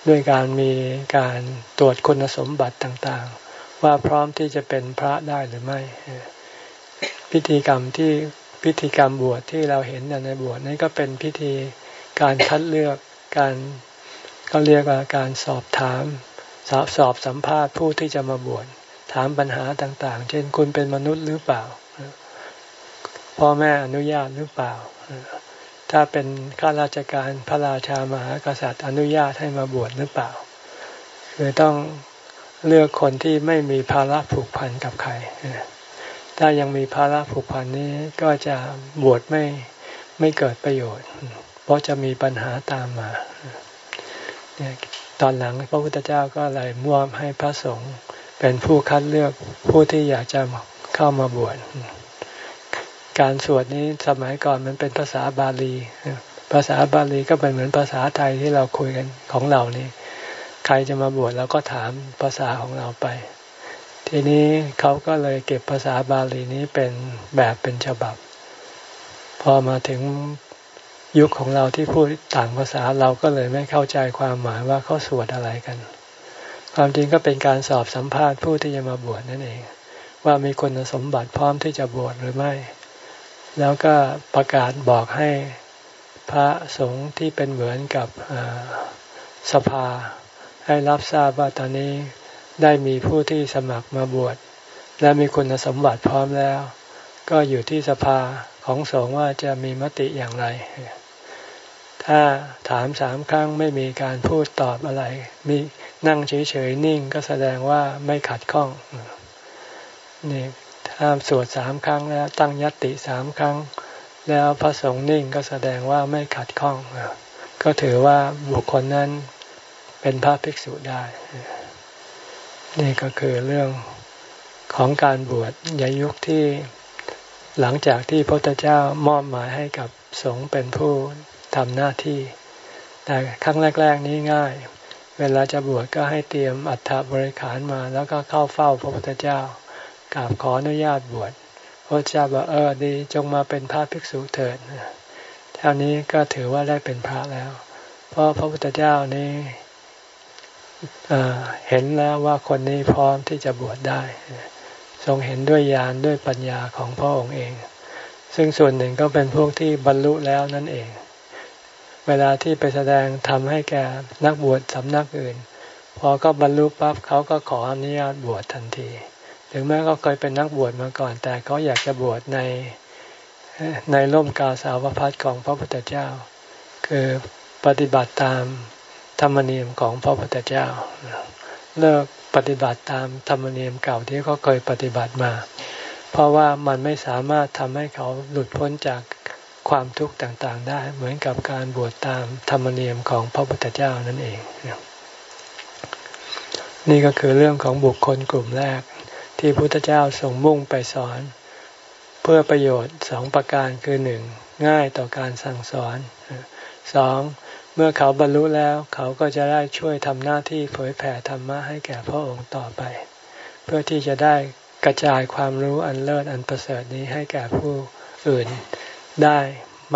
ด้วยการมีการตรวจคุณสมบัติต่างๆ ว่าพร้อมที่จะเป็นพระได้หรือไม่ พิธีกรรมที่พิธีกรรมบวชที่เราเห็นในบวชนี้ก็เป็นพิธีการคัดเลือกการก็เรียกว่าการสอบถาม สอบสอบสัมภาษณ์ผู้ที่จะมาบวชถามปัญหาต่างๆ เช่นคุณเป็นมนุษย์หรือเปล่า พ่อแม่อนุญาตหรือเปล่า ถ้าเป็นข้าราชการพระราชามหากษัตริย์ อนุญาตให้มาบวชหรือเปล่า คือต้องเลือกคนที่ไม่มีภาระผูกพันกับใคร ถ้ายังมีภาระผูกพันนี้ก็จะบวชไม่ไม่เกิดประโยชน์ เพราะจะมีปัญหาตามมาตอนหลังพระพุทธเจ้าก็เลยมั่วให้พระสงฆ์เป็นผู้คัดเลือกผู้ที่อยากจะเข้ามาบวช การสวดนี้สมัยก่อนมันเป็นภาษาบาลี ภาษาบาลีก็เป็นเหมือนภาษาไทยที่เราคุยกันของเรานี่ใครจะมาบวชเราก็ถามภาษาของเราไป ทีนี้เขาก็เลยเก็บภาษาบาลีนี้เป็นแบบเป็นฉบับ พอมาถึงยุคของเราที่พูดต่างภาษาเราก็เลยไม่เข้าใจความหมายว่าเขาสวดอะไรกัน ความจริงก็เป็นการสอบสัมภาษณ์ผู้ที่จะมาบวชนั่นเอง ว่ามีคุณสมบัติพร้อมที่จะบวชหรือไม่ แล้วก็ประกาศบอกให้พระสงฆ์ที่เป็นเหมือนกับสภา ให้รับทราบว่าตอนนี้ได้มีผู้ที่สมัครมาบวชและมีคุณสมบัติพร้อมแล้ว ก็อยู่ที่สภาของสงฆ์ว่าจะมีมติอย่างไร ถ้าถามสามครั้งไม่มีการพูดตอบอะไร มีนั่งเฉยๆนิ่งก็แสดงว่าไม่ขัดข้องนี่ ห้ามสวดสามครั้งแล้วตั้งยติสามครั้ง แล้วพระสงฆ์นิ่งก็แสดงว่าไม่ขัดข้อง ก็ถือว่าบุคคลนั้นเป็นพระภิกษุได้ นี่ก็คือเรื่องของการบวชในยุคที่หลังจากที่พระพุทธเจ้ามอบหมายให้กับสงฆ์เป็นผู้ทำหน้าที่ แต่ครั้งแรก ๆ นี้ง่าย เวลาจะบวชก็ให้เตรียมอัฐบริขารมา แล้วก็เข้าเฝ้าพระพุทธเจ้า กราบขออนุญาตบวชพระเจ้าบอกเออดีจงมาเป็นพระภิกษุเถิดเท่านี้ก็ถือว่าได้เป็นพระแล้ว เพราะพระพุทธเจ้านี้เห็นแล้วว่าคนนี้พร้อมที่จะบวชได้ ทรงเห็นด้วยญาณด้วยปัญญาของพระองค์เอง ซึ่งส่วนหนึ่งก็เป็นพวกที่บรรลุแล้วนั่นเอง เวลาที่ไปแสดงทำให้แก่นักบวชสำนักอื่น พอก็บรรลุปั๊บเขาก็ขออนุญาตบวชทันที ถึงแม้เขาเคยเป็นนักบวชมาก่อน แต่เขาอยากจะบวชในในร่มกาสาวพัดของพระพุทธเจ้า คือปฏิบัติตามธรรมเนียมของพระพุทธเจ้า เลิกปฏิบัติตามธรรมเนียมเก่าที่เขาเคยปฏิบัติมา เพราะว่ามันไม่สามารถทำให้เขาหลุดพ้นจากความทุกข์ต่างๆ ได้ เหมือนกับการบวชตามธรรมเนียมของพระพุทธเจ้านั่นเอง นี่ก็คือเรื่องของบุคคลกลุ่มแรก ที่พุทธเจ้าทรงมุ่งไปสอน เพื่อประโยชน์สองประการคือหนึ่งง่ายต่อการสั่งสอนสองเมื่อเขาบรรลุแล้วเขาก็จะได้ช่วยทำหน้าที่เผยแผ่ธรรมะให้แก่พระองค์ต่อไป เพื่อที่จะได้กระจายความรู้อันเลิศอันประเสริฐนี้ให้แก่ผู้อื่นได้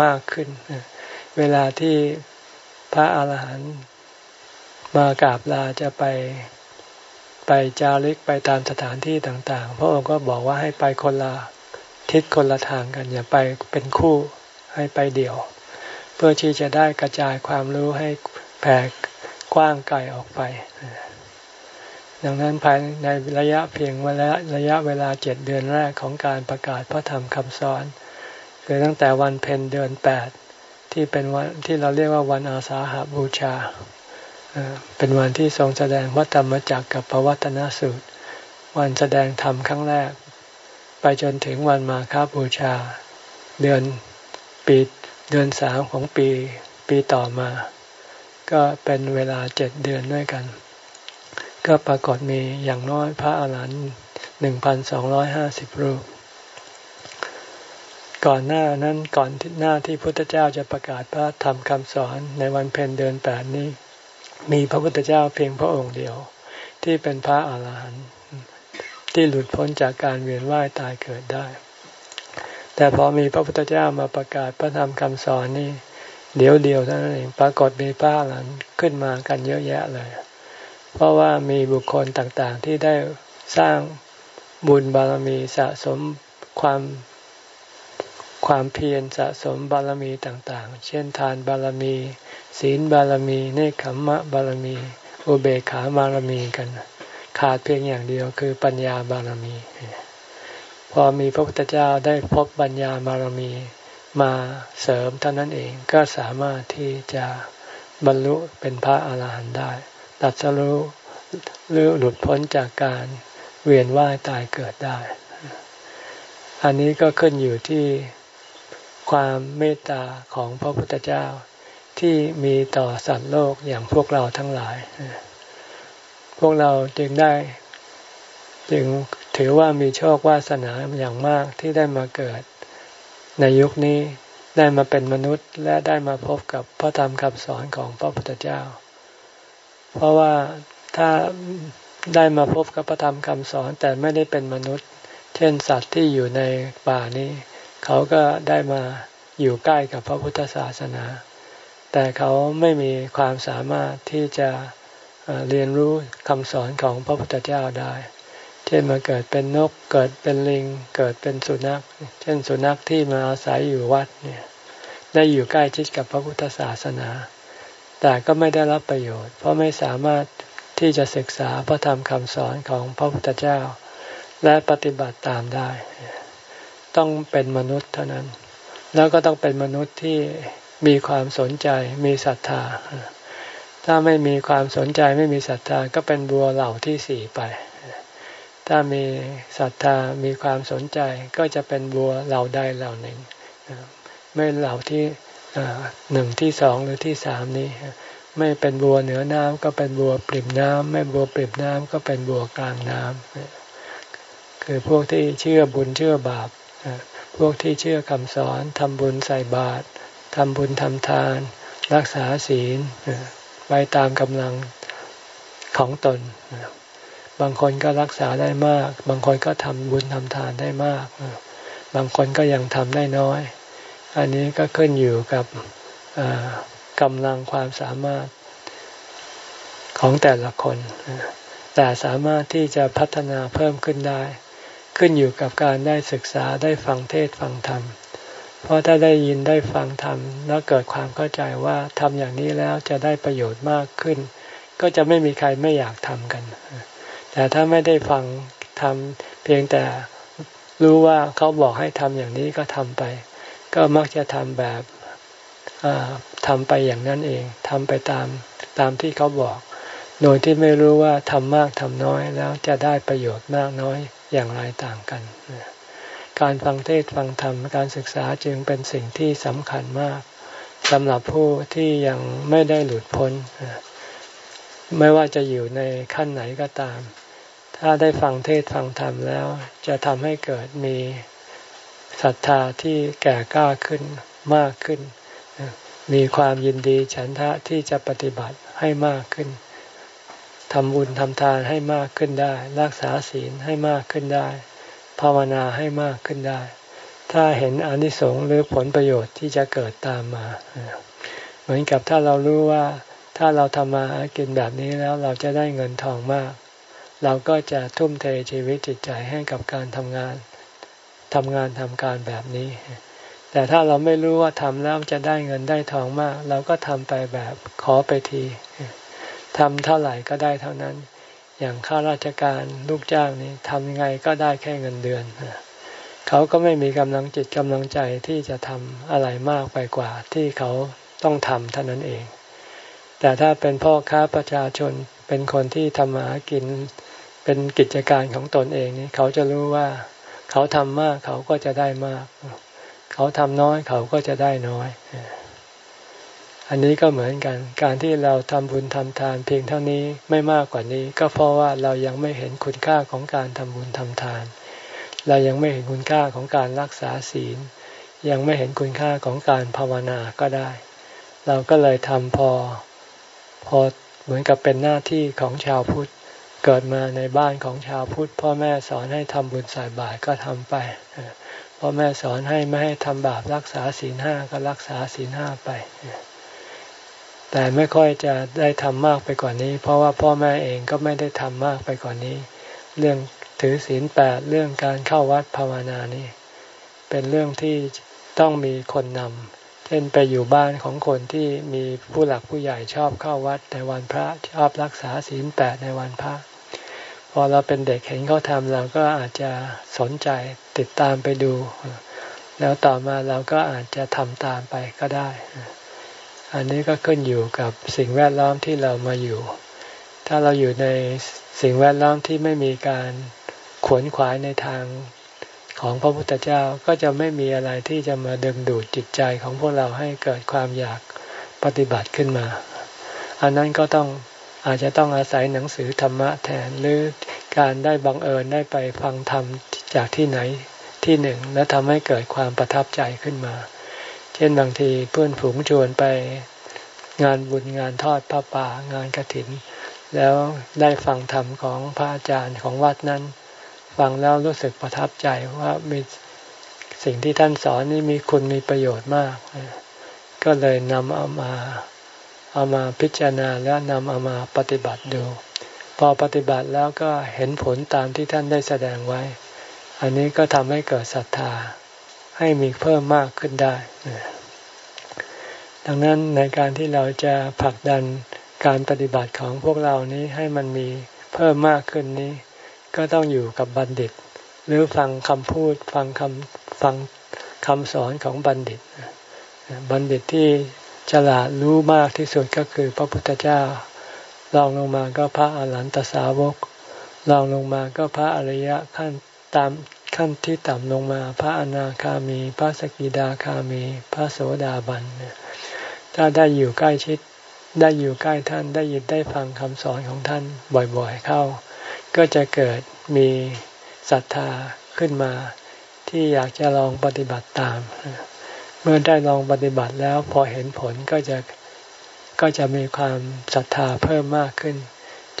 มากขึ้น เวลาที่พระอาหารหันต์มากราบลาจะไป ไปจาริกไปตามสถานที่ต่างๆ พระองค์ก็บอกว่าให้ไปคนละทิศคนละทางกัน อย่าไปเป็นคู่ให้ไปเดี่ยว เพื่อที่จะได้กระจายความรู้ให้แผ่กว้างไกลออกไป ดังนั้นภายในระยะเพียงเวลาระยะเวลาเจ็ดเดือนแรกของการประกาศพระธรรมคำสอนคือตั้งแต่วันเพ็ญเดือนแปดที่เป็นวันที่เราเรียกว่าวันอาสาหาบูชา เป็นวันที่ทรงแสดงวัตธรรมจักกับปวัตนสูตร วันแสดงธรรมครั้งแรก ไปจนถึงวันมาคาบูชา เดือนปีเดือนสามของปีปีต่อมา ก็เป็นเวลาเจ็ดเดือนด้วยกัน ก็ปรากฏมีอย่างน้อยพระอาหารหันต์หนึ่งพันสองร้อยห้าสิบรูป ก่อนหน้านั้นก่อนหน้าที่พุทธเจ้าจะประกาศพระธรรมคำสอนในวันเพ็ญเดือนแปดนี้ มีพระพุทธเจ้าเพียงพระองค์เดียว ที่เป็นพระอาหารหันต์ที่หลุดพ้นจากการเวียนว่ายตายเกิดได้ แต่พอมีพระพุทธเจ้ามาประกาศพระธรรมคำสอนนี่เดี๋ยวเดียวเท่านั้นเองปรากฏมีพระอรหันต์ขึ้นมากันเยอะแยะเลย เพราะว่ามีบุคคลต่างๆที่ได้สร้างบุญบารมีสะสมความความเพียรสะสมบารมีต่างๆ เช่นทานบารมี ศีลบารมีเนคขมมะบารมี อุเบกขาบารมีกัน ขาดเพียงอย่างเดียวคือปัญญาบารมี พอมีพระพุทธเจ้าได้พบปัญญาบารมีมาเสริมเท่านั้นเองก็สามารถที่จะบรรลุเป็นพระอาหารหันต์ได้ ตัดสรู้หรือหลุดพ้นจากการเวียนว่ายตายเกิดได้ อันนี้ก็ขึ้นอยู่ที่ความเมตตาของพระพุทธเจ้า ที่มีต่อสัตว์โลกอย่างพวกเราทั้งหลาย พวกเราจึงได้ จึงถือว่ามีโชควาสนาอย่างมากที่ได้มาเกิด ในยุคนี้ได้มาเป็นมนุษย์และได้มาพบกับพระธรรมคำสอนของพระพุทธเจ้า เพราะว่าถ้าได้มาพบกับพระธรรมคำสอนแต่ไม่ได้เป็นมนุษย์ เช่นสัตว์ที่อยู่ในป่านี้ เขาก็ได้มาอยู่ใกล้กับพระพุทธศาสนา แต่เขาไม่มีความสามารถที่จะเรียนรู้คำสอนของพระพุทธเจ้าได้ เช่นมาเกิดเป็นนก เกิดเป็นลิง เกิดเป็นสุนัข เช่นสุนัขที่มาอาศัยอยู่วัดเนี่ย ได้อยู่ใกล้ชิดกับพระพุทธศาสนา แต่ก็ไม่ได้รับประโยชน์ เพราะไม่สามารถที่จะศึกษาพระธรรมคำสอนของพระพุทธเจ้า และปฏิบัติตามได้ ต้องเป็นมนุษย์เท่านั้น แล้วก็ต้องเป็นมนุษย์ที่ มีความสนใจมีศรัทธา ถ้าไม่มีความสนใจไม่มีศรัทธาก็เป็นบัวเหล่าที่สี่ไป ถ้ามีศรัทธามีความสนใจก็จะเป็นบัวเหล่าใดเหล่าหนึ่ง ไม่เหล่าที่หนึ่งที่สองหรือที่สามนี้ ไม่เป็นบัวเหนือน้ำก็เป็นบัวปริ่มน้ำไม่บัวปริ่มน้ำก็เป็นบัวกลางน้ำคือพวกที่เชื่อบุญเชื่อบาปพวกที่เชื่อคำสอนทำบุญใส่บาตร ทำบุญทำทาน รักษาศีลไปตามกำลังของตน บางคนก็รักษาได้มาก บางคนก็ทำบุญทำทานได้มาก บางคนก็ยังทำได้น้อย อันนี้ก็ขึ้นอยู่กับกำลังความสามารถของแต่ละคน แต่สามารถที่จะพัฒนาเพิ่มขึ้นได้ ขึ้นอยู่กับการได้ศึกษาได้ฟังเทศฟังธรรม เพราะถ้าได้ยินได้ฟังทำแล้วเกิดความเข้าใจว่าทำอย่างนี้แล้วจะได้ประโยชน์มากขึ้น ก็จะไม่มีใครไม่อยากทำกัน แต่ถ้าไม่ได้ฟังทำเพียงแต่รู้ว่าเขาบอกให้ทำอย่างนี้ก็ทำไป ก็มักจะทำแบบทำไปอย่างนั้นเองทำไปตามตามที่เขาบอก โดยที่ไม่รู้ว่าทำมากทำน้อยแล้วจะได้ประโยชน์มากน้อยอย่างไรต่างกัน การฟังเทศฟังธรรมการศึกษาจึงเป็นสิ่งที่สำคัญมากสำหรับผู้ที่ยังไม่ได้หลุดพ้น ไม่ว่าจะอยู่ในขั้นไหนก็ตาม ถ้าได้ฟังเทศฟังธรรมแล้ว จะทำให้เกิดมีศรัทธาที่แก่กล้าขึ้นมากขึ้น มีความยินดีฉันทะที่จะปฏิบัติให้มากขึ้นทำบุญทำทานให้มากขึ้นได้ รักษาศีลให้มากขึ้นได้ ภาวนาให้มากขึ้นได้ ถ้าเห็นอนิสงส์หรือผลประโยชน์ที่จะเกิดตามมา เหมือนกับถ้าเรารู้ว่าถ้าเราทำมาหากินแบบนี้แล้วเราจะได้เงินทองมาก เราก็จะทุ่มเทชีวิตจิตใจให้กับการทำงานทำงานทำการแบบนี้ แต่ถ้าเราไม่รู้ว่าทำแล้วจะได้เงินได้ทองมาก เราก็ทำไปแบบขอไปทีทำเท่าไหร่ก็ได้เท่านั้น อย่างข้าราชการลูกจ้างนี่ทำยังไงก็ได้แค่เงินเดือนเขาก็ไม่มีกำลังจิตกำลังใจที่จะทำอะไรมากไปกว่าที่เขาต้องทำเท่านั้นเอง แต่ถ้าเป็นพ่อค้าประชาชนเป็นคนที่ทำมาหากินเป็นกิจการของตนเองนี่เขาจะรู้ว่า เขาทำมากเขาก็จะได้มาก เขาทำน้อยเขาก็จะได้น้อย อันนี้ก็เหมือนกัน การที่เราทำบุญทำทาน เพียงเท่านี้ไม่มากกว่านี้ ก็เพราะว่าเรายังไม่เห็นคุณค่าของการทำบุญทำทาน เรายังไม่เห็นคุณค่าของการรักษาศีล ยังไม่เห็นคุณค่าของการภาวนาก็ได้ เราก็เลยทำพอ พอเหมือนกับเป็นหน้าที่ของชาวพุทธ เกิดมาในบ้านของชาวพุทธ พ่อแม่สอนให้ทำบุญใส่บาตรก็ทำไปพ่อแม่สอนให้ไม่ให้ทำบาปรักษาศีลห้าก็รักษาศีลห้าไป แต่ไม่ค่อยจะได้ทำมากไปกว่านี้ เพราะว่าพ่อแม่เองก็ไม่ได้ทำมากไปกว่านี้ เรื่องถือศีลแปดเรื่องการเข้าวัดภาวนานี่เป็นเรื่องที่ต้องมีคนนำเช่นไปอยู่บ้านของคนที่มีผู้หลักผู้ใหญ่ชอบเข้าวัดในวันพระชอบรักษาศีลแปดในวันพระพอเราเป็นเด็กเห็นเขาทำเราก็อาจจะสนใจติดตามไปดู แล้วต่อมาเราก็อาจจะทำตามไปก็ได้ อันนี้ก็ขึ้นอยู่กับสิ่งแวดล้อมที่เรามาอยู่ ถ้าเราอยู่ในสิ่งแวดล้อมที่ไม่มีการขวนขวายในทางของพระพุทธเจ้าก็จะไม่มีอะไรที่จะมาดึงดูดจิตใจของพวกเราให้เกิดความอยากปฏิบัติขึ้นมา อันนั้นก็ต้องอาจจะต้องอาศัยหนังสือธรรมะแทนหรือการได้บังเอิญได้ไปฟังธรรมจากที่ไหนที่หนึ่ง และทำให้เกิดความประทับใจขึ้นมา เช่นบางทีเพื่อนฝูงชวนไปงานบุญงานทอดพระป่างานกระถิน แล้วได้ฟังธรรมของพระอาจารย์ของวัดนั้น ฟังแล้วรู้สึกประทับใจว่ามีสิ่งที่ท่านสอนนี่มีคุณมีประโยชน์มาก ก็เลยนำเอามาเอามาพิจารณาแล้วนำเอามาปฏิบัติดู พอปฏิบัติแล้วก็เห็นผลตามที่ท่านได้แสดงไว้ อันนี้ก็ทำให้เกิดศรัทธา ให้มีเพิ่มมากขึ้นได้ ดังนั้นในการที่เราจะผลักดันการปฏิบัติของพวกเรานี้ให้มันมีเพิ่มมากขึ้นนี้ ก็ต้องอยู่กับบัณฑิต หรือฟังคำพูดฟังคำฟังคำสอนของบัณฑิต บัณฑิตที่ฉลาดรู้มากที่สุดก็คือพระพุทธเจ้าลองลงมาก็พระอาหารหันตสาวกลองลงมาก็พระอริยะขั้นตาม ขั้นที่ต่ำลงมาพระอนาคามี พระสกิดาคามี พระโสดาบันถ้าได้อยู่ใกล้ชิดได้อยู่ใกล้ท่านได้ยินได้ฟังคำสอนของท่านบ่อยๆเข้า ก็จะเกิดมีศรัทธาขึ้นมา ที่อยากจะลองปฏิบัติตาม เมื่อได้ลองปฏิบัติแล้วพอเห็นผลก็จะก็จะมีความศรัทธาเพิ่มมากขึ้น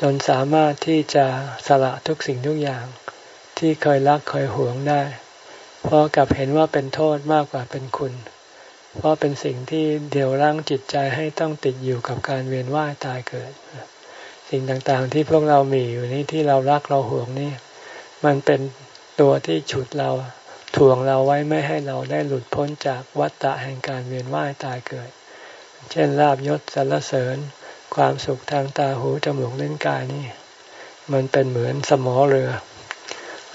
จนสามารถที่จะสละทุกสิ่งทุกอย่าง ที่เคยรักเคยหวงได้ เพราะกับเห็นว่าเป็นโทษมากกว่าเป็นคุณ เพราะเป็นสิ่งที่เดี่ยวรั้งจิตใจให้ต้องติดอยู่กับการเวียนว่ายตายเกิด สิ่งต่างๆที่พวกเรามีอยู่นี้ที่เรารักเราหวงนี่มันเป็นตัวที่ฉุดเราถ่วงเราไว้ไม่ให้เราได้หลุดพ้นจากวัฏฏะแห่งการเวียนว่ายตายเกิด เช่นลาบยศสรรเสริญ ความสุขทางตาหูจมูกเล่นกายนี่ มันเป็นเหมือนสมอเรือ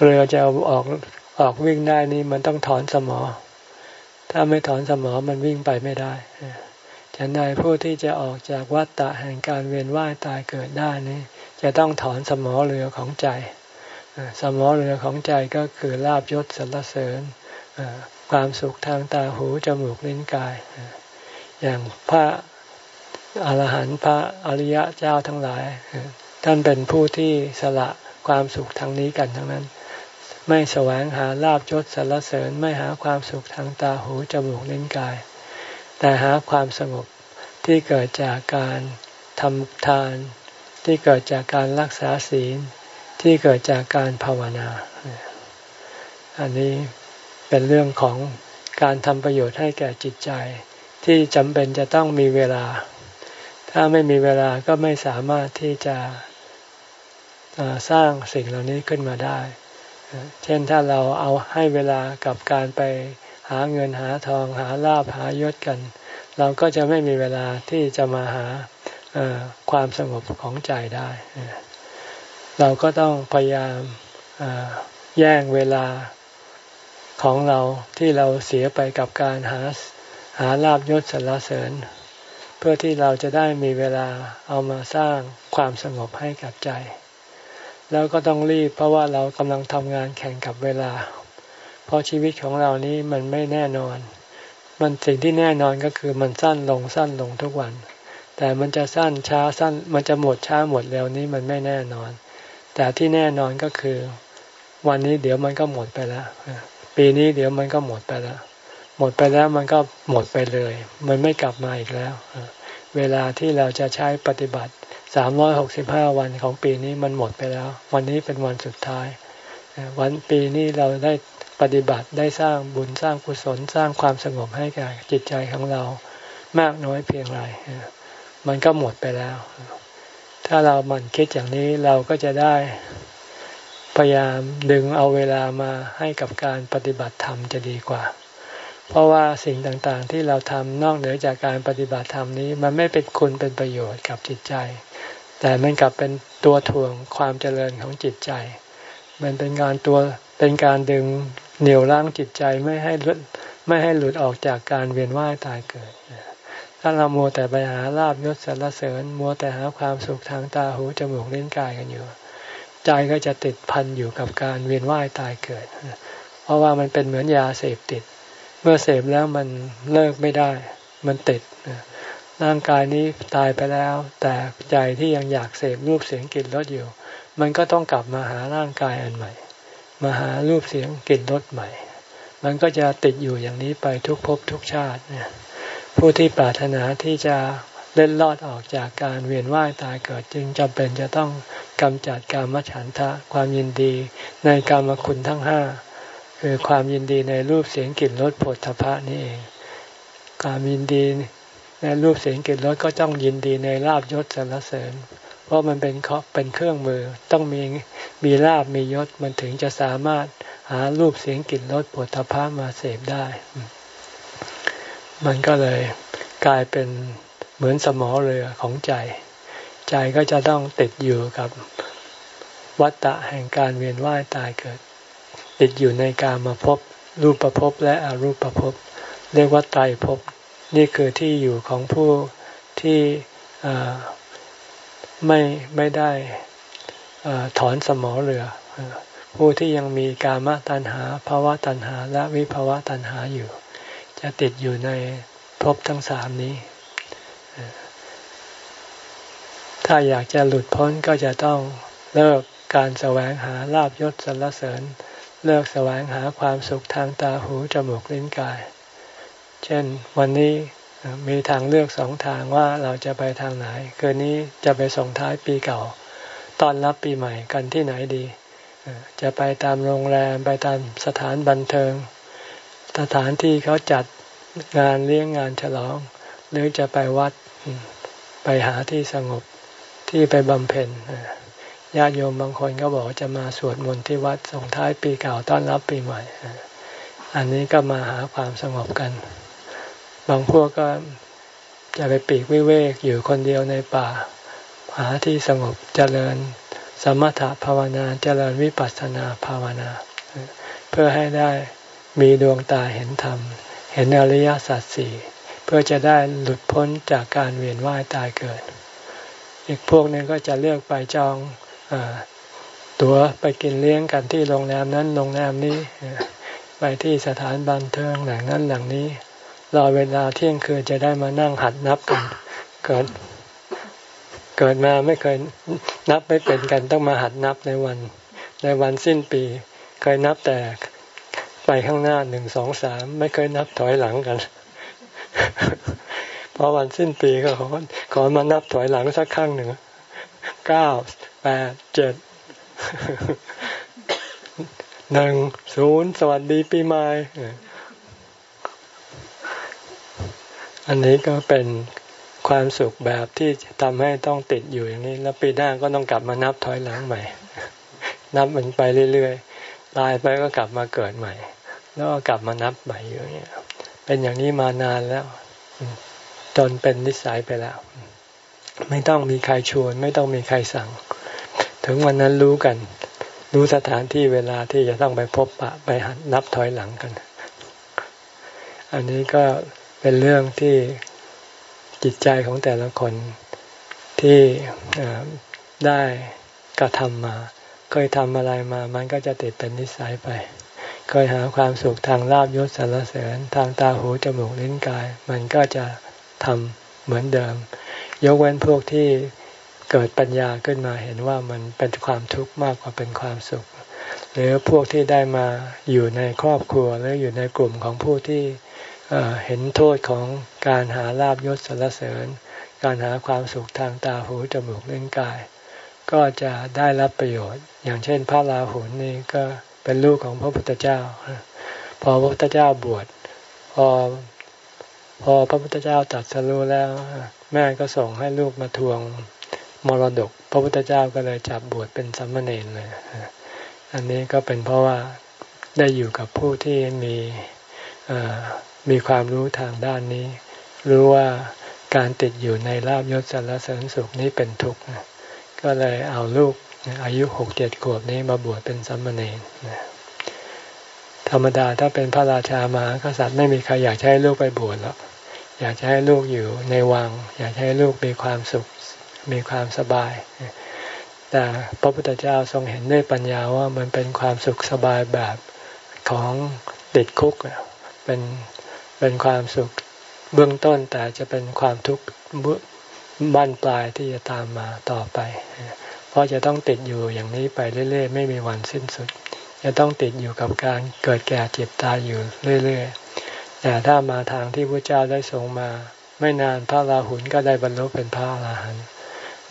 เรือจะออกออกวิ่งได้นี่มันต้องถอนสมอ ถ้าไม่ถอนสมอมันวิ่งไปไม่ได้ฉันใดผู้ที่จะออกจากวัฏฏะแห่งการเวียนว่ายตายเกิดได้นี่จะต้องถอนสมอเรือของใจ สมอเรือของใจก็คือลาบยศสรรเสริญความสุขทางตาหูจมูกลิ้นกาย อย่างพระอรหันต์พระอริยะเจ้าทั้งหลาย ท่านเป็นผู้ที่สละความสุขทางนี้กันทั้งนั้น ไม่แสวงหาลาบยศสรรเสริญไม่หาความสุขทางตาหูจมูกลิ้นกาย แต่หาความสงบที่เกิดจากการทำทาน ที่เกิดจากการรักษาศีล ที่เกิดจากการภาวนา อันนี้เป็นเรื่องของการทำประโยชน์ให้แก่จิตใจ ที่จำเป็นจะต้องมีเวลา ถ้าไม่มีเวลาก็ไม่สามารถที่จะสร้างสิ่งเหล่านี้ขึ้นมาได้ เช่นถ้าเราเอาให้เวลากับการไปหาเงินหาทองหาลาภหายศกัน เราก็จะไม่มีเวลาที่จะมาหาความสงบของใจได้ เราก็ต้องพยายามแย่งเวลาของเราที่เราเสียไปกับการหาหาลาบยศสรรเสริญ เพื่อที่เราจะได้มีเวลาเอามาสร้างความสงบให้กับใจ แล้วก็ต้องรีบเพราะว่าเรากำลังทำงานแข่งกับเวลา เพราะชีวิตของเรานี้มันไม่แน่นอน มันสิ่งที่แน่นอนก็คือมันสั้นลงสั้นลงทุกวัน แต่มันจะสั้นช้าสั้น มันจะหมดช้าหมดเร็วนี้มันไม่แน่นอน แต่ที่แน่นอนก็คือ วันนี้เดี๋ยวมันก็หมดไปแล้ว ปีนี้เดี๋ยวมันก็หมดไปแล้ว หมดไปแล้วมันก็หมดไปเลย มันไม่กลับมาอีกแล้ว เวลาที่เราจะใช้ปฏิบัติ สามร้อยหกสิบห้าวันของปีนี้มันหมดไปแล้ว วันนี้เป็นวันสุดท้าย วันปีนี้เราได้ปฏิบัติได้สร้างบุญสร้างกุศลสร้างความสงบให้แก่จิตใจของเรามากน้อยเพียงไรมันก็หมดไปแล้ว ถ้าเราหมั่นคิดอย่างนี้เราก็จะได้พยายามดึงเอาเวลามาให้กับการปฏิบัติธรรมจะดีกว่า เพราะว่าสิ่งต่างๆที่เราทำนอกเหนือจากการปฏิบัติธรรมนี้ มันไม่เป็นคุณเป็นประโยชน์กับจิตใจ แต่มันกลับเป็นตัวถ่วงความเจริญของจิตใจ มันเป็นการตัวเป็นการดึงเหนี่ยวรั้งจิตใจไม่ให้หลุดไม่ให้หลุดออกจากการเวียนว่ายตายเกิด ถ้าเราโมแต่ไปหาลาบยศสรรเสริญ มัวแต่หาความสุขทางตาหูจมูกลิ้นกายกันอยู่ ใจก็จะติดพันอยู่กับการเวียนว่ายตายเกิด เพราะว่ามันเป็นเหมือนยาเสพติด เมื่อเสพแล้วมันเลิกไม่ได้ มันติด ร่างกายนี้ตายไปแล้ว แต่ใจที่ยังอยากเสพรูปเสียงกลิ่นรสอยู่ มันก็ต้องกลับมาหาร่างกายอันใหม่ มาหารูปเสียงกลิ่นรสใหม่ มันก็จะติดอยู่อย่างนี้ไปทุกภพทุกชาติเนี่ยผู้ที่ปรารถนาที่จะเล่นลอดออกจากการเวียนว่ายตายเกิดจึงจำเป็นจะต้องกำจัดกามฉันทะความยินดีในกามคุณทั้งห้า คือความยินดีในรูปเสียงกลิ่นรสผลทพะนี่เองความยินดีในรูปเสียงกลิ่นรสก็ต้องยินดีในลาบยศสรรเสริญ เพราะมันเป็นเป็นเครื่องมือต้องมีมีลาบมียศมันถึงจะสามารถหารูปเสียงกลิ่นรสผลทพะมาเสพได้ มันก็เลยกลายเป็นเหมือนสมอเรือของใจ ใจก็จะต้องติดอยู่กับวัฏฏะแห่งการเวียนว่ายตายเกิด ติดอยู่ในการมาพบรูปภพและอรูปภพเรียกว่าไตรภพนี่คือที่อยู่ของผู้ที่ไม่ไม่ได้ถอนสมอเรือ ผู้ที่ยังมีกามตัณหาภาวะตัณหาและวิภาวะตัณหาอยู่ จะติดอยู่ในภพทั้งสามนี้ ถ้าอยากจะหลุดพ้นก็จะต้องเลิกการแสวงหาลาบยศสรรเสริญ เลิกแสวงหาความสุขทางตาหูจมูกลิ้นกาย เช่นวันนี้มีทางเลือกสองทางว่าเราจะไปทางไหน คืนนี้จะไปส่งท้ายปีเก่าตอนรับปีใหม่กันที่ไหนดี จะไปตามโรงแรมไปตามสถานบันเทิง สถานที่เขาจัดงานเลี้ยงงานฉลอง หรือจะไปวัดไปหาที่สงบที่ไปบำเพ็ญ ญาติโยมบางคนก็บอกจะมาสวดมนต์ที่วัดส่งท้ายปีเก่าต้อนรับปีใหม่ อันนี้ก็มาหาความสงบกัน บางพวกก็จะไปปีกวิเวกอยู่คนเดียวในป่า หาที่สงบเจริญสมถภาวนาเจริญวิปัสสนาภาวนา เพื่อให้ได้มีดวงตาเห็นธรรม เห็นอริยสัจสี่เพื่อจะได้หลุดพ้นจากการเวียนว่ายตายเกิด อีกพวกนึงก็จะเลือกไปจอง ตั๋วไปกินเลี้ยงกันที่โรงแรมนั้นโรงแรมนี้ไปที่สถานบันเทิงหลังนั้นหลังนี้ รอเวลาเที่ยงคืนจะได้มานั่งหัดนับกันเกิดเกิดมาไม่เคยนับไม่เป็นกันต้องมาหัดนับในวัน ในวันสิ้นปี เคยนับแต่ไปข้างหน้าหนึ่งสองสามไม่เคยนับถอยหลังกันพอวันสิ้นปีก็ขอขอมานับถอยหลังสักครั้งหนึ่งเก้า แปดเจ็ดหนึ่งศูนย์สวัสดีปีใหม่อันนี้ก็เป็นความสุขแบบที่ทำให้ต้องติดอยู่อย่างนี้ แล้วปีหน้าก็ต้องกลับมานับถอยหลังใหม่ นับมันไปเรื่อยๆตายไปก็กลับมาเกิดใหม่ แล้วก็กลับมานับใหม่อยู่อย่างนี้เป็นอย่างนี้มานานแล้ว จนเป็นนิสัยไปแล้ว ไม่ต้องมีใครชวน ไม่ต้องมีใครสั่ง ถึงวันนั้นรู้กัน รู้สถานที่เวลาที่จะต้องไปพบปะไปนับถอยหลังกัน อันนี้ก็เป็นเรื่องที่จิตใจของแต่ละคนที่ได้กระทำมา เคยทำอะไรมา มันก็จะติดเป็นนิสัยไป เคยหาความสุขทางลาบยศสารเสริญ ทางตาหูจมูกลิ้นกาย มันก็จะทำเหมือนเดิม ยกเว้นพวกที่ เกิดปัญญาขึ้นมาเห็นว่ามันเป็นความทุกข์มากกว่าเป็นความสุข หรือพวกที่ได้มาอยู่ในครอบครัวหรืออยู่ในกลุ่มของผู้ที่เห็นโทษของการหาลาบยศสรรเสริญ การหาความสุขทางตาหูจมูกเล่นกาย ก็จะได้รับประโยชน์ อย่างเช่น พระราหุลนี่ก็เป็นลูกของพระพุทธเจ้า พอพระพุทธเจ้าบวชพอพอพระพุทธเจ้าตัดสรู้แล้ว แม่ก็ส่งให้ลูกมาทวง มรดก พระพุทธเจ้าก็เลยจับบวชเป็นสัมมาเนรเลย อันนี้ก็เป็นเพราะว่าได้อยู่กับผู้ที่มีมีความรู้ทางด้านนี้ รู้ว่าการติดอยู่ในลาบยศสรรเสริญสุขนี้เป็นทุกข์ก็เลยเอาลูกอายุหกเจ็ดขวบนี้มาบวชเป็นสัมมาเนรธรรมดาถ้าเป็นพระราชามหากษัตริย์ไม่มีใครอยากให้ลูกไปบวชหรอกอยากให้ลูกอยู่ในวัง อยากให้ลูกมีความสุข มีความสบาย แต่พระพุทธเจ้าทรงเห็นด้วยปัญญาว่ามันเป็นความสุขสบายแบบของติดคุกเป็นเป็นความสุขเบื้องต้นแต่จะเป็นความทุกข์บั้นปลายที่จะตามมาต่อไป เพราะจะต้องติดอยู่อย่างนี้ไปเรื่อย ๆ ไม่มีวันสิ้นสุด จะต้องติดอยู่กับการเกิดแก่เจ็บตายอยู่เรื่อย ๆ แต่ถ้ามาทางที่พระเจ้าได้ทรงมา ไม่นานพระราหุลก็ได้บรรลุเป็นพระอรหันต์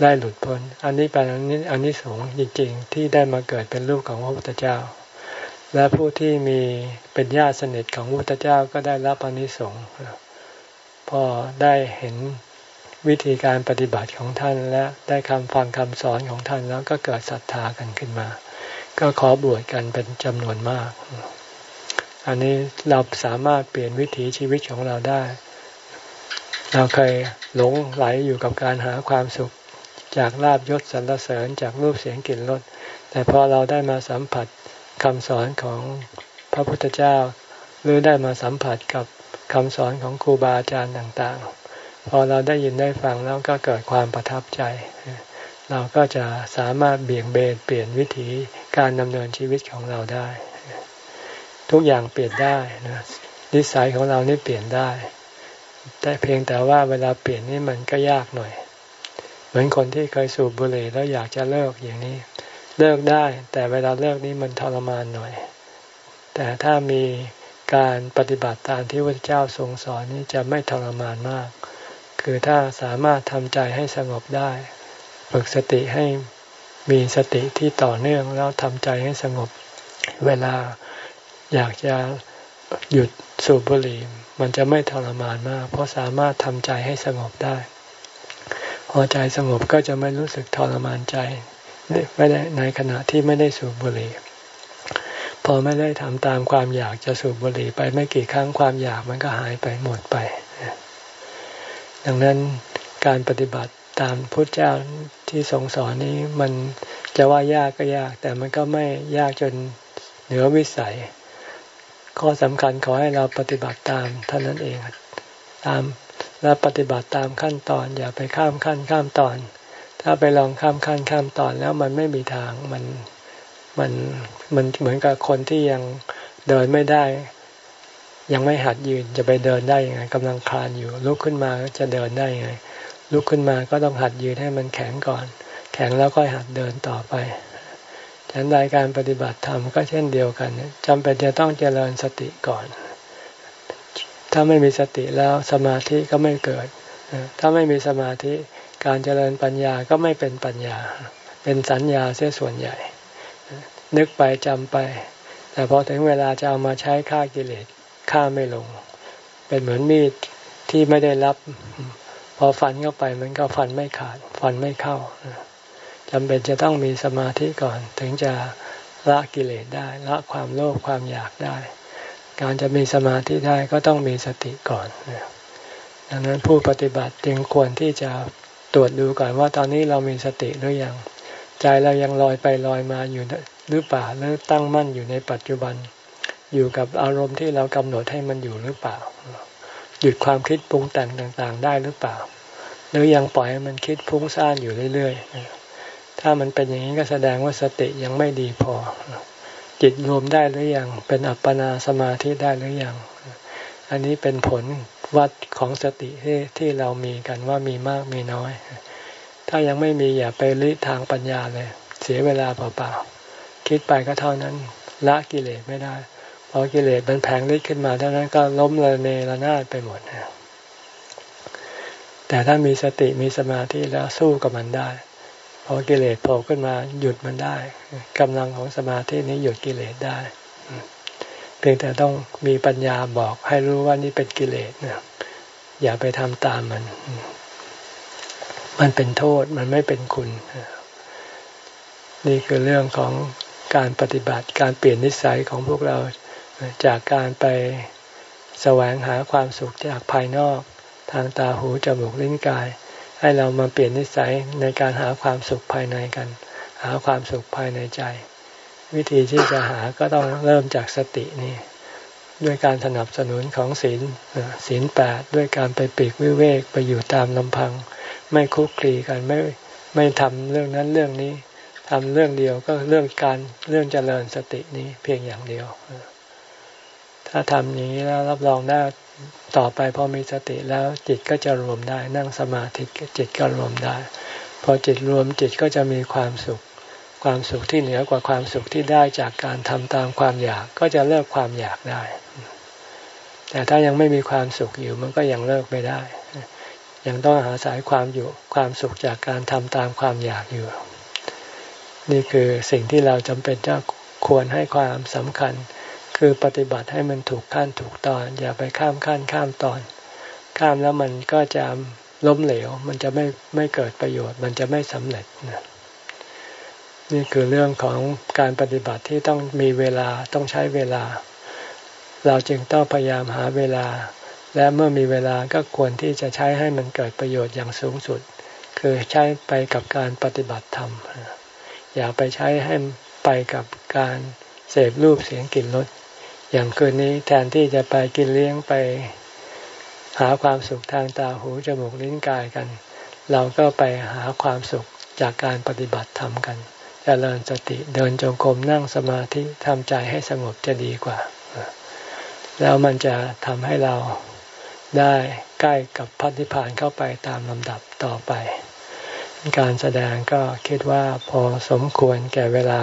ได้หลุดพ้น อันนี้เป็นอันนี้อันนี้สงจริงๆ ที่ได้มาเกิดเป็นลูกของพระพุทธเจ้า และผู้ที่มีเป็นญาติสนิทของพระพุทธเจ้าก็ได้รับอนิสงส์พอได้เห็นวิธีการปฏิบัติของท่านและได้คำฟังคำสอนของท่านแล้วก็เกิดศรัทธากันขึ้นมา ก็ขอบวชกันเป็นจำนวนมาก อันนี้เราสามารถเปลี่ยนวิถีชีวิตของเราได้ เราเคยหลงไหลอยู่กับการหาความสุข จากลาบยศสรรเสริญจากรูปเสียงกลิ่นรสแต่พอเราได้มาสัมผัสคำสอนของพระพุทธเจ้า หรือได้มาสัมผัสกับคำสอนของครูบาอาจารย์ต่างๆ พอเราได้ยินได้ฟังแล้วก็เกิดความประทับใจ เราก็จะสามารถเบี่ยงเบนเปลี่ยนวิถีการดำเนินชีวิตของเราได้ ทุกอย่างเปลี่ยนได้นะนิสัยของเรานี่เปลี่ยนได้ แต่เพียงแต่ว่าเวลาเปลี่ยนนี่มันก็ยากหน่อย มือนคนที่เคยสูบบุหรี่แล้วอยากจะเลิกอย่างนี้ เลิกได้ แต่เวลาเลิกนี้มันทรมานหน่อย แต่ถ้ามีการปฏิบัติตามที่พระเจ้าทรงสอนนี้จะไม่ทรมานมาก คือถ้าสามารถทำใจให้สงบได้ ฝึกสติให้มีสติที่ต่อเนื่องแล้วทำใจให้สงบ เวลาอยากจะหยุดสูบบุหรี่ มันจะไม่ทรมานมาก เพราะสามารถทำใจให้สงบได้ พอใจสงบก็จะไม่รู้สึกทรมานใจไม่ได้ในขณะที่ไม่ได้สูบบุหรี่ พอไม่ได้ทำตามความอยากจะสูบบุหรี่ไปไม่กี่ครั้งความอยากมันก็หายไปหมดไป ดังนั้นการปฏิบัติตามพุทธเจ้าที่ทรงสอนนี้มันจะว่ายากก็ยาก แต่มันก็ไม่ยากจนเหนือวิสัย ข้อสำคัญขอให้เราปฏิบัติตามเท่านั้นเองตาม และปฏิบัติตามขั้นตอน อย่าไปข้ามขั้นข้ามตอน ถ้าไปลองข้ามขั้นข้ามตอนแล้วมันไม่มีทางมันมันมันเหมือนกับคนที่ยังเดินไม่ได้ ยังไม่หัดยืนจะไปเดินได้ยังไงกำลังคลานอยู่ลุกขึ้นมาจะเดินได้ยังไงลุกขึ้นมาก็ต้องหัดยืนให้มันแข็งก่อน แข็งแล้วก็หัดเดินต่อไปฉันใดการปฏิบัติธรรมก็เช่นเดียวกันจำเป็นจะต้องเจริญสติก่อน ถ้าไม่มีสติแล้วสมาธิก็ไม่เกิด ถ้าไม่มีสมาธิการเจริญปัญญาก็ไม่เป็นปัญญา เป็นสัญญาเสียส่วนใหญ่ นึกไปจำไป แต่พอถึงเวลาจะเอามาใช้ฆ่ากิเลสฆ่าไม่ลง เป็นเหมือนมีดที่ไม่ได้รับ พอฟันเข้าไปมันก็ฟันไม่ขาด ฟันไม่เข้าจำเป็นจะต้องมีสมาธิก่อนถึงจะละกิเลสได้ละความโลภความอยากได้ การจะมีสมาธิได้ก็ต้องมีสติก่อนดังนั้นผู้ปฏิบัติจึงควรที่จะตรวจดูก่อนว่าตอนนี้เรามีสติหรือยัง ใจเรายังลอยไปลอยมาอยู่หรือเปล่าหรือตั้งมั่นอยู่ในปัจจุบัน อยู่กับอารมณ์ที่เรากำหนดให้มันอยู่หรือเปล่า หยุดความคิดปรุงแต่งต่างๆ ได้หรือเปล่า หรือยังปล่อยให้มันคิดพุ่งซ่านอยู่เรื่อยๆถ้ามันเป็นอย่างนี้ก็แสดงว่าสติยังไม่ดีพอ จิตรวมได้หรือยัง เป็นอัปปนาสมาธิได้หรือยัง อันนี้เป็นผลวัดของสติที่ที่เรามีกันว่ามีมากมีน้อย ถ้ายังไม่มีอย่าไปลิทางปัญญาเลย เสียเวลาเปล่าๆ คิดไปก็เท่านั้น ละกิเลสไม่ได้พอกิเลสมันแผงฤทธิ์ขึ้นมาเท่านั้นก็ล้มลยเนระนาดไปหมดแต่ถ้ามีสติมีสมาธิแล้วสู้กับมันได้ พอกิเลสโผล่ขึ้นมาหยุดมันได้กำลังของสมาธินี้หยุดกิเลสได้ เพียงแต่ต้องมีปัญญาบอกให้รู้ว่านี่เป็นกิเลสนะอย่าไปทำตามมัน มันเป็นโทษมันไม่เป็นคุณ นี่คือเรื่องของการปฏิบัติการเปลี่ยนนิสัยของพวกเราจากการไปแสวงหาความสุขจากภายนอก ทางตาหูจมูกลิ้นกาย ให้เรามาเปลี่ยนนิสัยในการหาความสุขภายในกัน หาความสุขภายในใจ วิธีที่จะหาก็ต้องเริ่มจากสตินี่ด้วยการสนับสนุนของศีลศีลแปดด้วยการไปปีกวิเวกไปอยู่ตามลำพัง ไม่คุกคีกันไม่ไม่ทำเรื่องนั้นเรื่องนี้ทำเรื่องเดียวก็เรื่องการเรื่องเจริญสตินี้เพียงอย่างเดียว ถ้าทำอย่างนี้แล้วรับรองได้ ต่อไปพอมีสติแล้วจิตก็จะรวมได้นั่งสมาธิจิตก็รวมได้ พอจิตรวมจิตก็จะมีความสุข ความสุขที่เหนือกว่าความสุขที่ได้จากการทำตามความอยากก็จะเลิกความอยากได้ แต่ถ้ายังไม่มีความสุขอยู่มันก็ยังเลิกไม่ได้ ยังต้องหาสายความอยู่ความสุขจากการทำตามความอยากอยู่ นี่คือสิ่งที่เราจำเป็นจะควรให้ความสำคัญ คือปฏิบัติให้มันถูกขั้นถูกตอน อย่าไปข้ามขั้นข้ามตอน ข้ามแล้วมันก็จะล้มเหลว มันจะไม่ไม่เกิดประโยชน์ มันจะไม่สำเร็จนะนี่คือเรื่องของการปฏิบัติที่ต้องมีเวลาต้องใช้เวลา เราจึงต้องพยายามหาเวลา และเมื่อมีเวลาก็ควรที่จะใช้ให้มันเกิดประโยชน์อย่างสูงสุด คือใช้ไปกับการปฏิบัติธรรม อย่าไปใช้ให้ไปกับการเสพรูปเสียงกลิ่นรส อย่างคืนนี้แทนที่จะไปกินเลี้ยงไป หาความสุขทางตาหูจมูกลิ้นกายกัน เราก็ไปหาความสุขจากการปฏิบัติธรรมกันจริญสติเดินจงกรมนั่งสมาธิทำใจให้สงบจะดีกว่า แล้วมันจะทำให้เราได้ใกล้กับพัฒนิพานเข้าไปตามลำดับต่อไป การแสดงก็คิดว่าพอสมควรแก่เวลา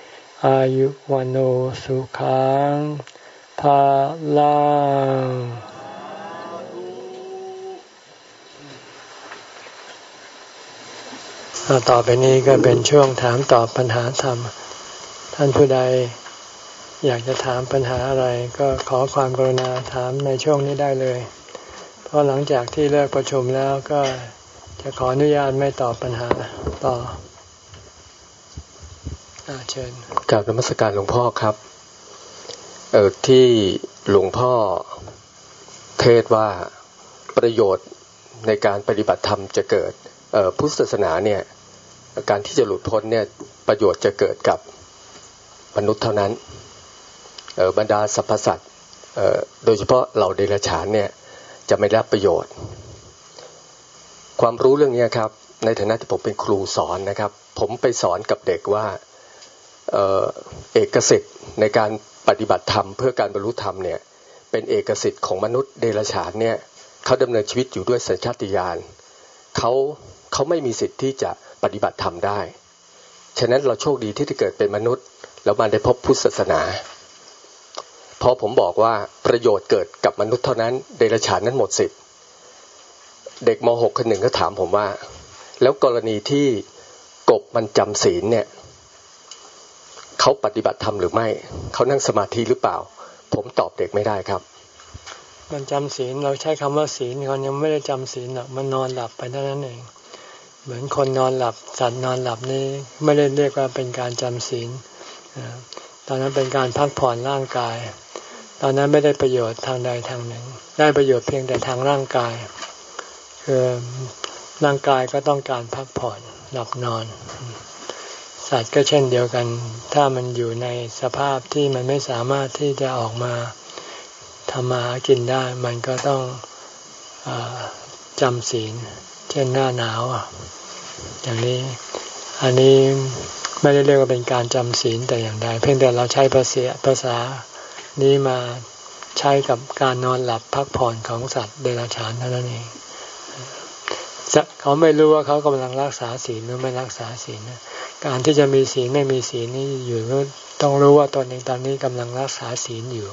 อายุวันโอสุขังภาลังต่อไปนี้ก็เป็นช่วงถามตอบปัญหาธรรม ท่านผู้ใดอยากจะถามปัญหาอะไรก็ขอความกรุณาถามในช่วงนี้ได้เลย เพพอหลังจากที่เลิกประชุมแล้วก็จะขออนุญาตไม่ตอบปัญหาต่อ เชิญกราบนมัสการหลวงพ่อครับ เออที่หลวงพ่อเทศว่าประโยชน์ในการปฏิบัติธรรมจะเกิดพุทธศาสนาเนี่ยการที่จะหลุดพ้นเนี่ยประโยชน์จะเกิดกับมนุษย์เท่านั้นบรรดาสรรพสัตว์โดยเฉพาะเหล่าเดรัจฉานเนี่ยจะไม่รับประโยชน์ ความรู้เรื่องนี้ครับ ในฐานะที่ผมเป็นครูสอนนะครับ ผมไปสอนกับเด็กว่า เอกสิทธิ์ในการปฏิบัติธรรมเพื่อการบรรลุธรรมเนี่ยเป็นเอกสิทธิ์ของมนุษย์เดรัจฉานเนี่ยเขาดำเนินชีวิตอยู่ด้วยสัญชาติญาณเขาเขาไม่มีสิทธิ์ที่จะปฏิบัติธรรมได้ ฉะนั้นเราโชคดีที่ได้เกิดเป็นมนุษย์ แล้วมาได้พบพุทธศาสนาพอผมบอกว่าประโยชน์เกิดกับมนุษย์เท่านั้นเดรัจฉานนั้นหมดสิทธิ์เด็กม .6 คนหนึ่งก็ถามผมว่า แล้วกรณีที่กบมันจำศีลเนี่ย เขาปฏิบัติธรรมหรือไม่ เขานั่งสมาธิหรือเปล่า ผมตอบเด็กไม่ได้ครับ มันจำศีลเราใช้คำว่าศีลเขายังไม่ได้จำศีลหรอกมันนอนหลับไปเท่านั้นเอง เหมือนคนนอนหลับ สัตว์นอนหลับนี่ไม่ได้เรียกว่าเป็นการจำศีลตอนนั้นเป็นการพักผ่อนร่างกาย ตอนนั้นไม่ได้ประโยชน์ทางใดทางหนึ่ง ได้ประโยชน์เพียงแต่ทางร่างกายคือร่างกายก็ต้องการพักผ่อนหลับนอน สัตว์ก็เช่นเดียวกัน ถ้ามันอยู่ในสภาพที่มันไม่สามารถที่จะออกมาทำมากินได้ มันก็ต้องอจำศีล เช่นหน้าหนาวอย่างนี้ อันนี้ไม่ได้เรียกว่าเป็นการจำศีลแต่อย่างใด เพียงแต่เราใช้ภาษาภาษานี้มาใช้กับการนอนหลับพักผ่อนของสัตว์เดรัจฉานเท่านั้นเอง เขาไม่รู้ว่าเขากำลังรักษาศีลหรือไม่รักษาศีลการที่จะมีศีลไม่มีศีลนี่อยู่ต้องรู้ว่าตนเองตอนนี้กำลังรักษาศีลอยู่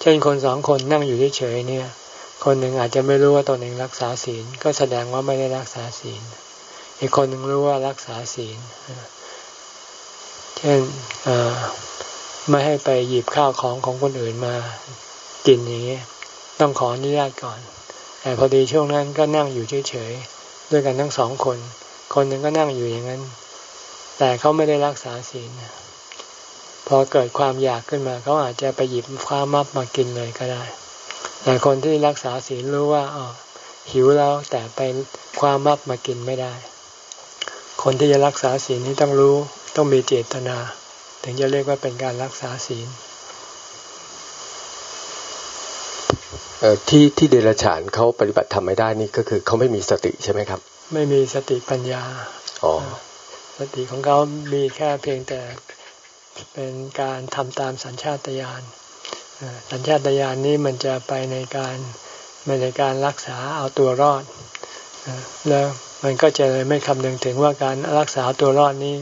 เช่นคนสองคนนั่งอยู่เฉยๆเนี่ย คนหนึ่งอาจจะไม่รู้ว่าตนเองรักษาศีลก็แสดงว่าไม่ได้รักษาศีล อีกคนหนึ่งรู้ว่ารักษาศีล เช่นไม่ให้ไปหยิบข้าวของของคนอื่นมากินอย่างนี้ต้องขออนุญาตก่อน แต่พอดีช่วงนั้นก็นั่งอยู่เฉยๆด้วยกันทั้งสองคน คนหนึ่งก็นั่งอยู่อย่างนั้น แต่เขาไม่ได้รักษาศีลพอเกิดความอยากขึ้นมาเขาอาจจะไปหยิบความมับมากินเลยก็ได้ แต่คนที่รักษาศีลรู้ว่าอ๋อหิวแล้วแต่ไปความมับมากินไม่ได้ คนที่จะรักษาศีลนี้ต้องรู้ต้องมีเจตนา ถึงจะเรียกว่าเป็นการรักษาศีล ที่ที่เดรัจฉานเขาปฏิบัติทำไม่ได้นี่ก็คือเขาไม่มีสติใช่ไหมครับ ไม่มีสติปัญญาอ๋อสติของเขามีแค่เพียงแต่เป็นการทำตามสัญชาตญาณสัญชาตญาณนี้มันจะไปในการในการรักษาเอาตัวรอดแล้วมันก็จะเลยไม่คำนึงถึงว่าการรักษาตัวรอดนี้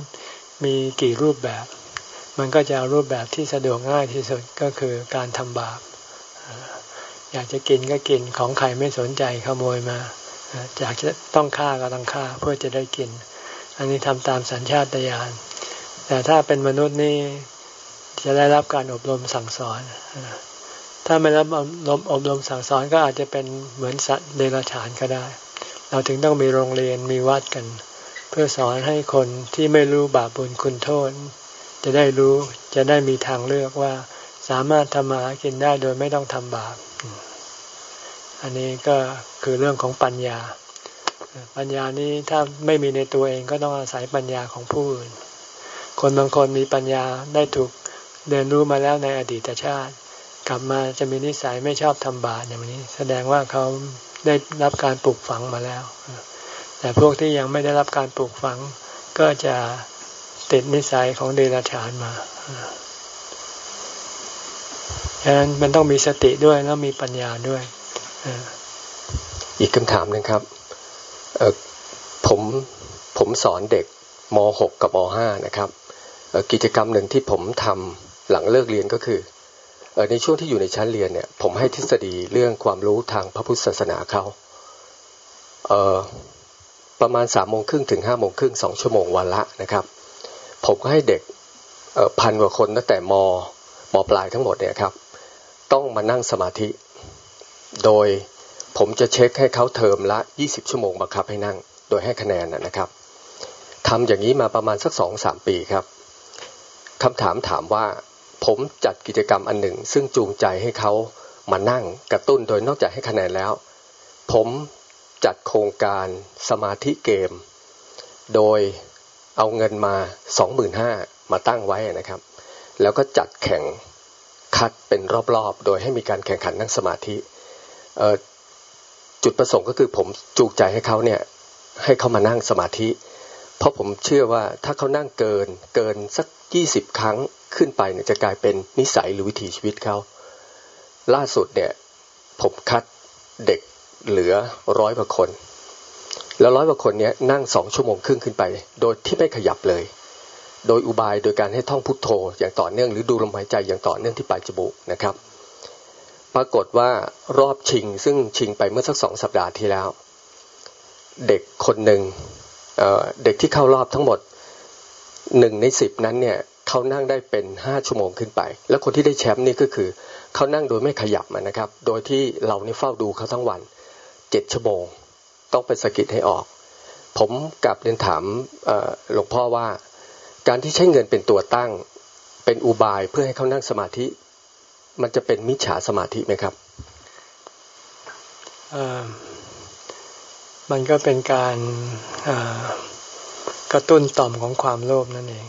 มีกี่รูปแบบ มันก็จะเอารูปแบบที่สะดวกง่ายที่สุดก็คือการทำบาป อยากจะกินก็กินของใครไม่สนใจขโมยมาอยากจะต้องฆ่าก็ต้องฆ่าเพื่อจะได้กิน อันนี้ทำตามสัญชาตญาณแต่ถ้าเป็นมนุษย์นี่จะได้รับการอบรมสั่งสอน ถ้าไม่รับอบรมอบรมสั่งสอนก็อาจจะเป็นเหมือนสัตว์เดรัจฉานก็ได้ เราถึงต้องมีโรงเรียนมีวัดกัน เพื่อสอนให้คนที่ไม่รู้บาปบุญคุณโทษ จะได้รู้จะได้มีทางเลือกว่าสามารถทำมาหากินได้โดยไม่ต้องทำบาป อันนี้ก็คือเรื่องของปัญญา ปัญญานี้ถ้าไม่มีในตัวเองก็ต้องอาศัยปัญญาของผู้อื่น คนบางคนมีปัญญาได้ถูกเรียนรู้มาแล้วในอดีตชาติ กลับมาจะมีนิสัยไม่ชอบทำบาปอย่างนี้ แสดงว่าเขาได้รับการปลูกฝังมาแล้ว แต่พวกที่ยังไม่ได้รับการปลูกฝัง ก็จะติดนิสัยของเดรัจฉานมาฉะนั้นมันต้องมีสติด้วยแล้วมีปัญญาด้วย อีกคำถามนึงครับผมผมสอนเด็กม .6 กับม .5 นะครับกิจกรรมหนึ่งที่ผมทำหลังเลิกเรียนก็คือในช่วงที่อยู่ในชั้นเรียนเนี่ย ผมให้ทฤษฎีเรื่องความรู้ทางพระพุทธศาสนาเขาประมาณสามโมงครึ่งถึงห้าโมงครึ่งสองชั่วโมงวันละนะครับ ผมก็ให้เด็กพันกว่าคนตั้งแต่มมปลายทั้งหมดเนี่ยครับ ต้องมานั่งสมาธิ โดยผมจะเช็คให้เขาเทอมละ 20 ชั่วโมงบังคับให้นั่ง โดยให้คะแนนนะครับทำอย่างนี้มาประมาณสักสองสามปีครับคำถามถามว่า ผมจัดกิจกรรมอันหนึ่ง ซึ่งจูงใจให้เขามานั่งกระตุ้นโดยนอกจากให้คะแนนแล้ว ผมจัดโครงการสมาธิเกม โดยเอาเงินมาสองหมื่นห้ามาตั้งไว้นะครับ แล้วก็จัดแข่งคัดเป็นรอบๆ โดยให้มีการแข่งขันนั่งสมาธิ จุดประสงค์ก็คือผมจูงใจให้เขาเนี่ย ให้เขามานั่งสมาธิ เพราะผมเชื่อว่าถ้าเขานั่งเกินเกินสักยี่สิบครั้งขึ้นไปเนี่ยจะกลายเป็นนิสัยหรือวิถีชีวิตเขาล่าสุดเนี่ย ผมคัดเด็กเหลือร้อยกว่าคน แล้วร้อยกว่าคนนี้นั่งสองชั่วโมงครึ่งขึ้นไป โดยที่ไม่ขยับเลย โดยอุบายโดยการให้ท่องพุทโธ อย่างต่อเนื่องหรือดูลมหายใจอย่างต่อเนื่องที่ปลายจมูกนะครับ ปรากฏว่ารอบชิง ซึ่งชิงไปเมื่อสักสองสัปดาห์ที่แล้ว เด็กคนหนึ่งเเด็กที่เข้ารอบทั้งหมดหนึ่งในสิบนั้นเนี่ยเขานั่งได้เป็นห้าชั่วโมงขึ้นไป แล้วคนที่ได้แชมป์นี่ก็คือเขานั่งโดยไม่ขยับนะครับ โดยที่เราเนี่เฝ้าดูเขาทั้งวันเจ็ดชั่วโมง ต้องไปสกิดให้ออก ผมกลับเรียนถามหลวงพ่อว่า การที่ใช้เงินเป็นตัวตั้งเป็นอุบายเพื่อให้เขานั่งสมาธิ มันจะเป็นมิจฉาสมาธิไหมครับมันก็เป็นการกระตุ้นต่อมของความโลภนั่นเอง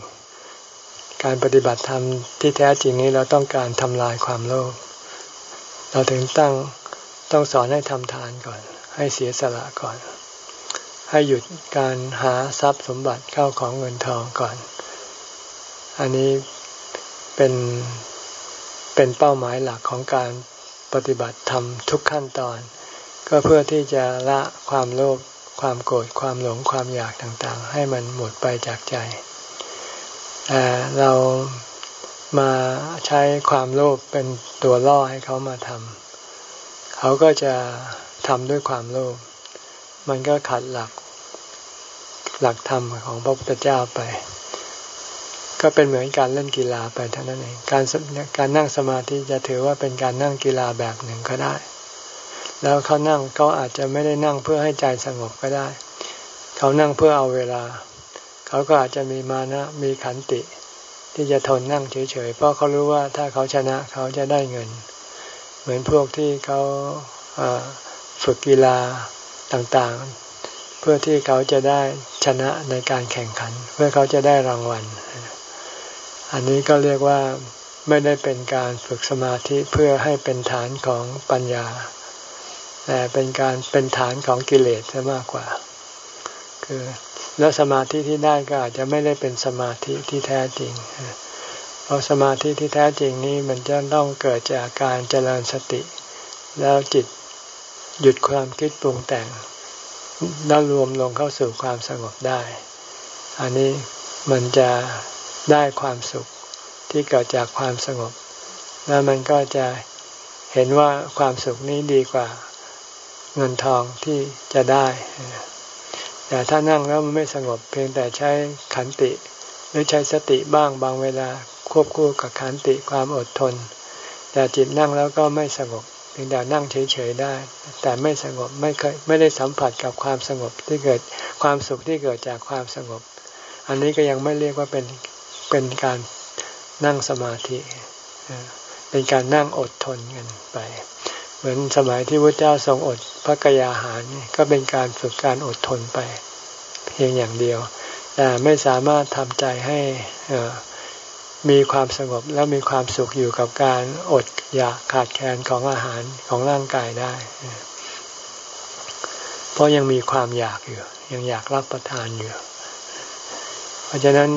การปฏิบัติธรรมที่แท้จริงนี้เราต้องการทำลายความโลภ เราถึงตั้งต้องสอนให้ทำทานก่อน ให้เสียสละก่อน ให้หยุดการหาทรัพย์สมบัติเข้าของเงินทองก่อน อันนี้เป็น เป็นเป้าหมายหลักของการปฏิบัติธรรมทุกขั้นตอน ก็เพื่อที่จะละความโลภความโกรธความหลงความอยากต่างๆ ให้มันหมดไปจากใจแต่เรามาใช้ความโลภเป็นตัวล่อให้เขามาทำเขาก็จะทำด้วยความโลภมันก็ขัดหลักหลักธรรมของพระพุทธเจ้าไป ก็เป็นเหมือนการเล่นกีฬาไปเท่านั้นเอง การการนั่งสมาธิจะถือว่าเป็นการนั่งกีฬาแบบหนึ่งก็ได้ แล้วเขานั่งเขาอาจจะไม่ได้นั่งเพื่อให้ใจสงบก็ได้ เขานั่งเพื่อเอาเวลา เขาก็อาจจะมีมานะมีขันติ ที่จะทนนั่งเฉยๆ เพราะเขารู้ว่าถ้าเขาชนะเขาจะได้เงิน เหมือนพวกที่เขาฝึกกีฬาต่างๆ เพื่อที่เขาจะได้ชนะในการแข่งขัน เพื่อเขาจะได้รางวัล อันนี้ก็เรียกว่าไม่ได้เป็นการฝึกสมาธิเพื่อให้เป็นฐานของปัญญา แต่เป็นการเป็นฐานของกิเลสซะมากกว่า คือแล้วสมาธิที่ได้ก็อาจจะไม่ได้เป็นสมาธิที่แท้จริง เพราะสมาธิที่แท้จริงนี้มันจะต้องเกิดจากการเจริญสติ แล้วจิตหยุดความคิดปรุงแต่งแล้วรวมลงเข้าสู่ความสงบได้ อันนี้มันจะ ได้ความสุขที่เกิดจากความสงบ แล้วมันก็จะเห็นว่าความสุขนี้ดีกว่าเงินทองที่จะได้ แต่ถ้านั่งแล้วมันไม่สงบเพียงแต่ใช้ขันติ หรือใช้สติบ้างบางเวลาควบคู่กับขันติความอดทน แต่จิตนั่งแล้วก็ไม่สงบเพียงแต่นั่งเฉยๆได้ แต่ไม่สงบไม่เคยไม่ได้สัมผัสกับความสงบที่เกิดความสุขที่เกิดจากความสงบ อันนี้ก็ยังไม่เรียกว่าเป็น เป็นการนั่งสมาธิเป็นการนั่งอดทนกันไป เหมือนสมัยที่พระเจ้าทรงอดพระกยาหารก็เป็นการฝึกการอดทนไป เพียงอย่างเดียว แต่ไม่สามารถทำใจให้มีความสงบและมีความสุขอยู่กับการอดอยากขาดแคลนของอาหารของร่างกายได้ เพราะยังมีความอยากอยู่ ยังอยากรับประทานอยู่ เพราะฉะนั้น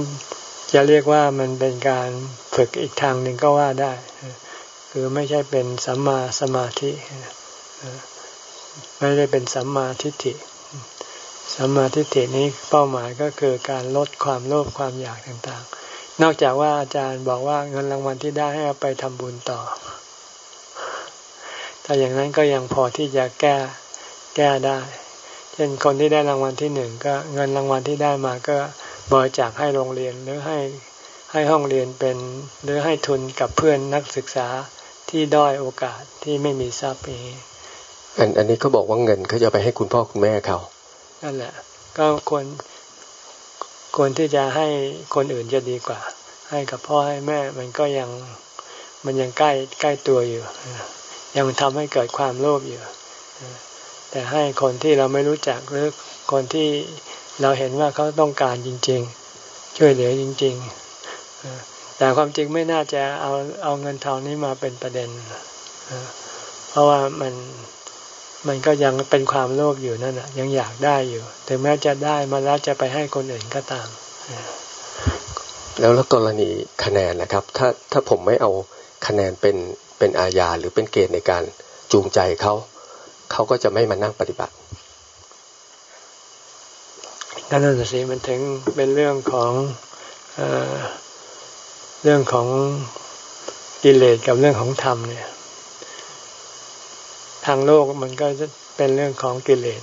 จะเรียกว่ามันเป็นการฝึกอีกทางหนึ่งก็ว่าได้ คือไม่ใช่เป็นสัมมาสมาธิไม่ได้เป็นสัมมาทิฏฐิสัมมาทิฏฐินี้เป้าหมายก็คือการลดความโลภความอยากต่างๆ นอกจากว่าอาจารย์บอกว่าเงินรางวัลที่ได้ให้เอาไปทำบุญต่อแต่อย่างนั้นก็ยังพอที่จะแก้แก้ได้ เช่นคนที่ได้รางวัลที่หนึ่งก็เงินรางวัลที่ได้มาก็ บริจาคให้โรงเรียนหรือให้ให้ห้องเรียนเป็นหรือให้ทุนกับเพื่อนนักศึกษาที่ด้อยโอกาสที่ไม่มีทรัพย์นี้อันอันนี้เขาบอกว่าเงินเขาจะไปให้คุณพ่อคุณแม่เขา นั่นแหละ ก็ควรควรที่จะให้คนอื่นจะดีกว่า ให้กับพ่อให้แม่ มันก็ยังมันยังใกล้ใกล้ตัวอยู่ ยังทำให้เกิดความโลภอยู่แต่ให้คนที่เราไม่รู้จักหรือคนที่ เราเห็นว่าเขาต้องการจริง ๆ ช่วยเหลือจริง ๆ แต่ความจริงไม่น่าจะเอาเอาเงินทองนี้มาเป็นประเด็น เพราะว่ามันมันก็ยังเป็นความโลภอยู่นั่นแหะยังอยากได้อยู่ ถึงแม้จะได้มาแล้วจะไปให้คนอื่นก็ตาม แล้วแล้วกรณีคะแนนนะครับ ถ้าถ้าผมไม่เอาคะแนนเป็นเป็นอาญาหรือเป็นเกณฑ์ในการจูงใจเขา เขาก็จะไม่มานั่งปฏิบัติ นั่นสิมันถึงเป็นเรื่องของเอเรื่องของกิเลสกับเรื่องของธรรมเนี่ย ทางโลกมันก็จะเป็นเรื่องของกิเลส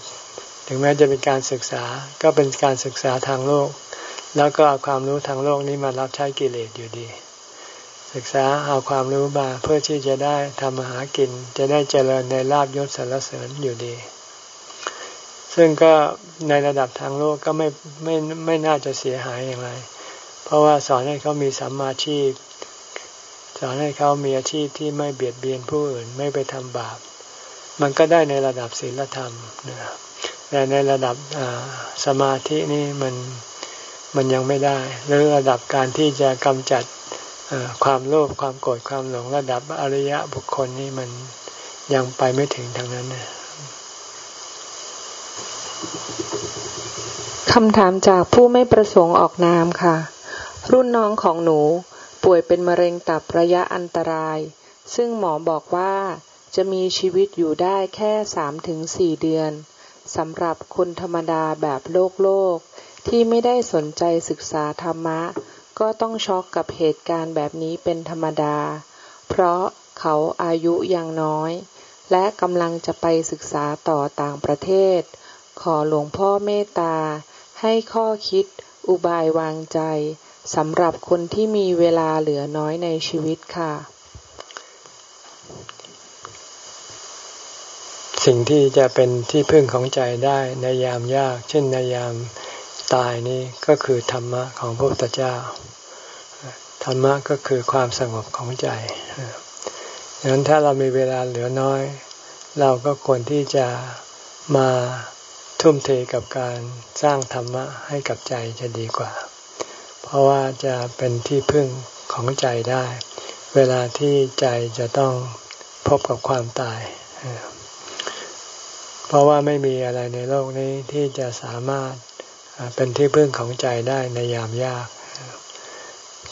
ถึงแม้จะเป็นการศึกษาก็เป็นการศึกษาทางโลก แล้วก็เอาความรู้ทางโลกนี้มารับใช้กิเลสอยู่ดี ศึกษาเอาความรู้มาเพื่อที่จะได้ทำมาหากิน จะได้เจริญในลาบยศสรรเสริญอยู่ดี ซึ่งก็ ในระดับทางโลกก็ไม่ไม่ไม่น่าจะเสียหายอย่างไร เพราะว่าสอนให้เขามีสัมมาชีพ สอนให้เขามีอาชีพที่ไม่เบียดเบียนผู้อื่นไม่ไปทำบาป มันก็ได้ในระดับศีลธรรมนะแต่ในระดับสมาธินี่มันมันยังไม่ได้ หรือระดับการที่จะกำจัดความโลภความโกรธความหลงระดับอริยะบุคคลนี่มันยังไปไม่ถึงทางนั้นนะ คำถามจากผู้ไม่ประสงค์ออกนามค่ะ รุ่นน้องของหนูป่วยเป็นมะเร็งตับระยะอันตราย ซึ่งหมอบอกว่าจะมีชีวิตอยู่ได้แค่สามถึงสี่เดือนสำหรับคนธรรมดาแบบโลกโลก ที่ไม่ได้สนใจศึกษาธรรมะ ก็ต้องช็อกกับเหตุการณ์แบบนี้เป็นธรรมดา เพราะเขาอายุยังน้อย และกำลังจะไปศึกษาต่อต่างประเทศ ขอหลวงพ่อเมตตา ให้ข้อคิด อุบายวางใจสำหรับคนที่มีเวลาเหลือน้อยในชีวิตค่ะ สิ่งที่จะเป็นที่พึ่งของใจได้ในยามยาก เช่นในยามตายนี้ก็คือธรรมะของพระพุทธเจ้า ธรรมะก็คือความสงบของใจดังนั้นถ้าเรามีเวลาเหลือน้อย เราก็ควรที่จะมา ทุ่มเทกับการสร้างธรรมะให้กับใจจะดีกว่า เพราะว่าจะเป็นที่พึ่งของใจได้ เวลาที่ใจจะต้องพบกับความตาย เพราะว่าไม่มีอะไรในโลกนี้ที่จะสามารถเป็นที่พึ่งของใจได้ในยามยาก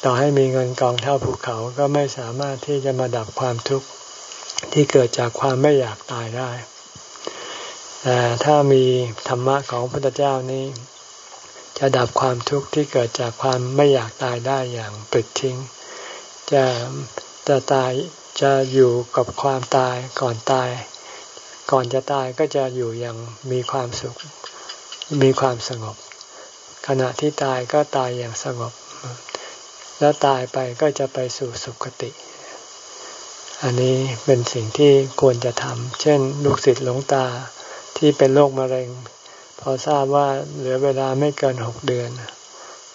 ต่อให้มีเงินกองเท่าภูเขาก็ไม่สามารถที่จะมาดับความทุกข์ที่เกิดจากความไม่อยากตายได้ แต่ถ้ามีธรรมะของพระพุทธเจ้านี้ จะดับความทุกข์ที่เกิดจากความไม่อยากตายได้อย่างปิดทิ้ง จะจะตายจะอยู่กับความตายก่อนตาย ก่อนจะตายก็จะอยู่อย่างมีความสุข มีความสงบ ขณะที่ตายก็ตายอย่างสงบ แล้วตายไปก็จะไปสู่สุคติ อันนี้เป็นสิ่งที่ควรจะทำเช่น ลูกศิษย์หลวงตา ที่เป็นโรคมะเร็ง พอทราบว่าเหลือเวลาไม่เกินหกเดือน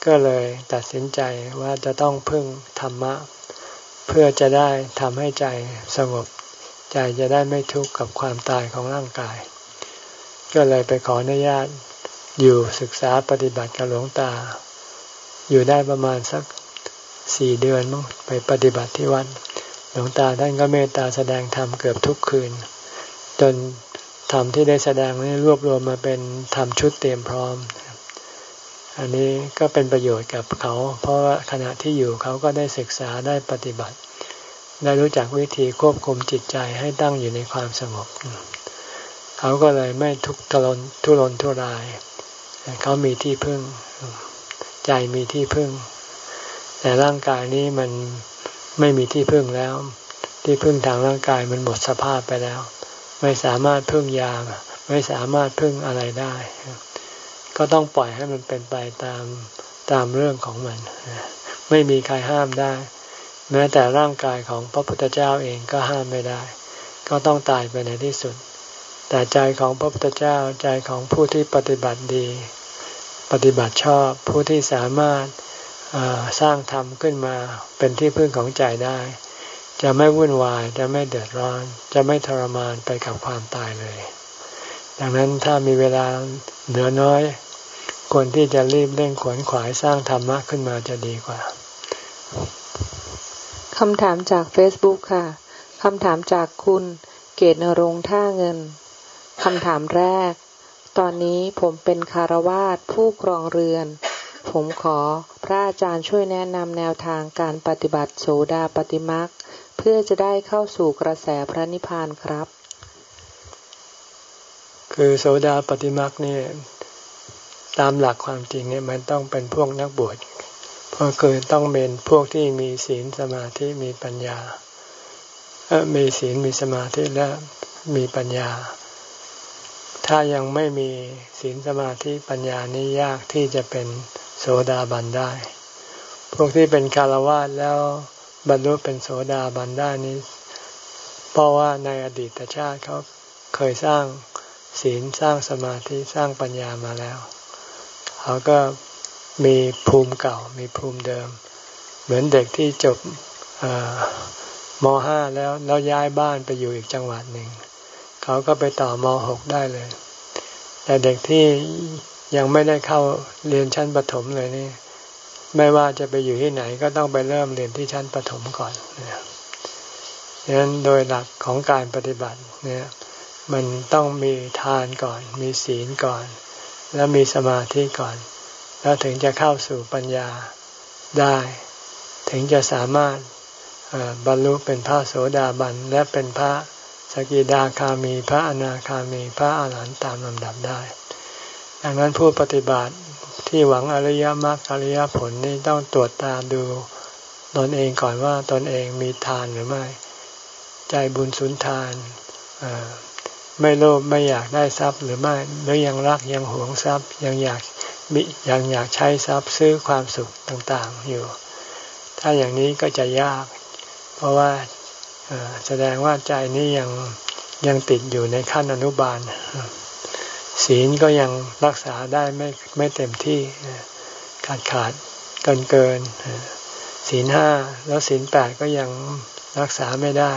ก็เลยตัดสินใจว่าจะต้องพึ่งธรรมะ เพื่อจะได้ทำให้ใจสงบ ใจจะได้ไม่ทุกข์กับความตายของร่างกาย ก็เลยไปขออนุญาตอยู่ศึกษาปฏิบัติกับหลวงตา อยู่ได้ประมาณสักสี่เดือนมั้งไปปฏิบัติที่วัดหลวงตาท่านก็เมตตาแสดงธรรมเกือบทุกคืน จน ธรรมที่ได้แสดงนี้รวบรวมมาเป็นธรรมชุดเตรียมพร้อม อันนี้ก็เป็นประโยชน์กับเขา เพราะว่าขณะที่อยู่เขาก็ได้ศึกษาได้ปฏิบัติ ได้รู้จักวิธีควบคุมจิตใจให้ตั้งอยู่ในความสงบ เขาก็เลยไม่ทุกข์ทรนทุรนทุราย เขามีที่พึ่ง ใจมีที่พึ่ง แต่ร่างกายนี้มันไม่มีที่พึ่งแล้ว ที่พึ่งทางร่างกายมันหมดสภาพไปแล้ว ไม่สามารถพึ่งยาไม่สามารถพึ่งอะไรได้ ก็ต้องปล่อยให้มันเป็นไปตามตามเรื่องของมัน ไม่มีใครห้ามได้ แม้แต่ร่างกายของพระพุทธเจ้าเองก็ห้ามไม่ได้ ก็ต้องตายไปในที่สุด แต่ใจของพระพุทธเจ้าใจของผู้ที่ปฏิบัติดี ปฏิบัติชอบผู้ที่สามารถสร้างธรรมขึ้นมาเป็นที่พึ่งของใจได้ จะไม่วุ่นวาย จะไม่เดือดร้อน จะไม่ทรมานไปกับความตายเลย ดังนั้นถ้ามีเวลาเหลือน้อยควรที่จะรีบเร่งขวนขวายสร้างธรรมะขึ้นมาจะดีกว่าคำถามจาก Facebook ค่ะคำถามจากคุณเกตนรงท่าเงินคำถามแรก ตอนนี้ผมเป็นคารวาสผู้ครองเรือน ผมขอพระอาจารย์ช่วยแนะนำแนวทางการปฏิบัติโสดาปฏิมัก เพื่อจะได้เข้าสู่กระแสพระนิพพานครับ คือโสดาปฏิมักนี่ตามหลักความจริงเนี่ยมันต้องเป็นพวกนักบวชเพราะคือต้องเป็นพวกที่มีศีลสมาธิมีปัญญามีศีลมีสมาธิและมีปัญญา ถ้ายังไม่มีศีลสมาธิปัญญานี่ยากที่จะเป็นโสดาบันได้ พวกที่เป็นคารวะแล้ว บรรลุเป็นโสดาบันได้นี้ เพราะว่าในอดีตชาติเขาเคยสร้างศีลสร้างสมาธิสร้างปัญญามาแล้ว เขาก็มีภูมิเก่ามีภูมิเดิม เหมือนเด็กที่จบม .5 แล้วแล้วย้ายบ้านไปอยู่อีกจังหวัดหนึ่ง เขาก็ไปต่อม .6 ได้เลย แต่เด็กที่ยังไม่ได้เข้าเรียนชั้นประถมเลยนี่ ไม่ว่าจะไปอยู่ที่ไหนก็ต้องไปเริ่มเรียนที่ชั้นประถมก่อนดังนั้นโดยหลักของการปฏิบัติเนี่ยมันต้องมีทานก่อน มีศีลก่อน แล้วมีสมาธิก่อน แล้วถึงจะเข้าสู่ปัญญาได้ ถึงจะสามารถบรรลุเป็นพระโสดาบันและเป็นพระสกิดาคามีพระอนาคามีพระอาหารหันต์ตามลำดับได้ ดังนั้นผู้ปฏิบัติ ที่หวังอริยมรรคอริยผลนี่ต้องตรวจตาดูตนเองก่อนว่าตนเองมีทานหรือไม่ ใจบุญสุนทานไม่โลภไม่อยากได้ทรัพย์หรือไม่หรือยังรักยังหวงทรัพย์ยังอยากมียังอยากใช้ทรัพย์ซื้อความสุขต่างๆอยู่ ถ้าอย่างนี้ก็จะยาก เพราะว่าแสดงว่าใจนี้ยังยังติดอยู่ในขั้นอนุบาล ศีลก็ยังรักษาได้ไม่ไม่เต็มที่ขาดขาดเกินเกินศีลห้าแล้วศีลแปดก็ยังรักษาไม่ได้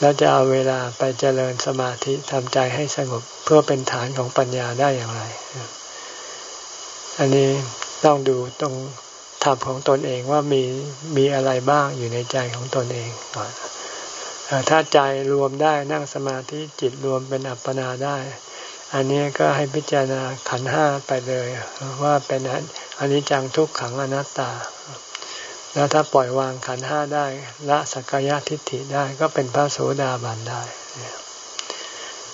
แล้วจะเอาเวลาไปเจริญสมาธิทำใจให้สงบเพื่อเป็นฐานของปัญญาได้อย่างไร อันนี้ต้องดูตรงธรรมของตนเองว่ามีมีอะไรบ้างอยู่ในใจของตนเองก่อนถ้าใจรวมได้นั่งสมาธิจิตรวมเป็นอัปปนาได้ อันนี้ก็ให้พิจารณาขันห้าไปเลย ว่าเป็นอันนี้จังทุกขังอนัตตา แล้วถ้าปล่อยวางขันห้าได้ละสักกายทิฏฐิได้ก็เป็นพระโสดาบันได้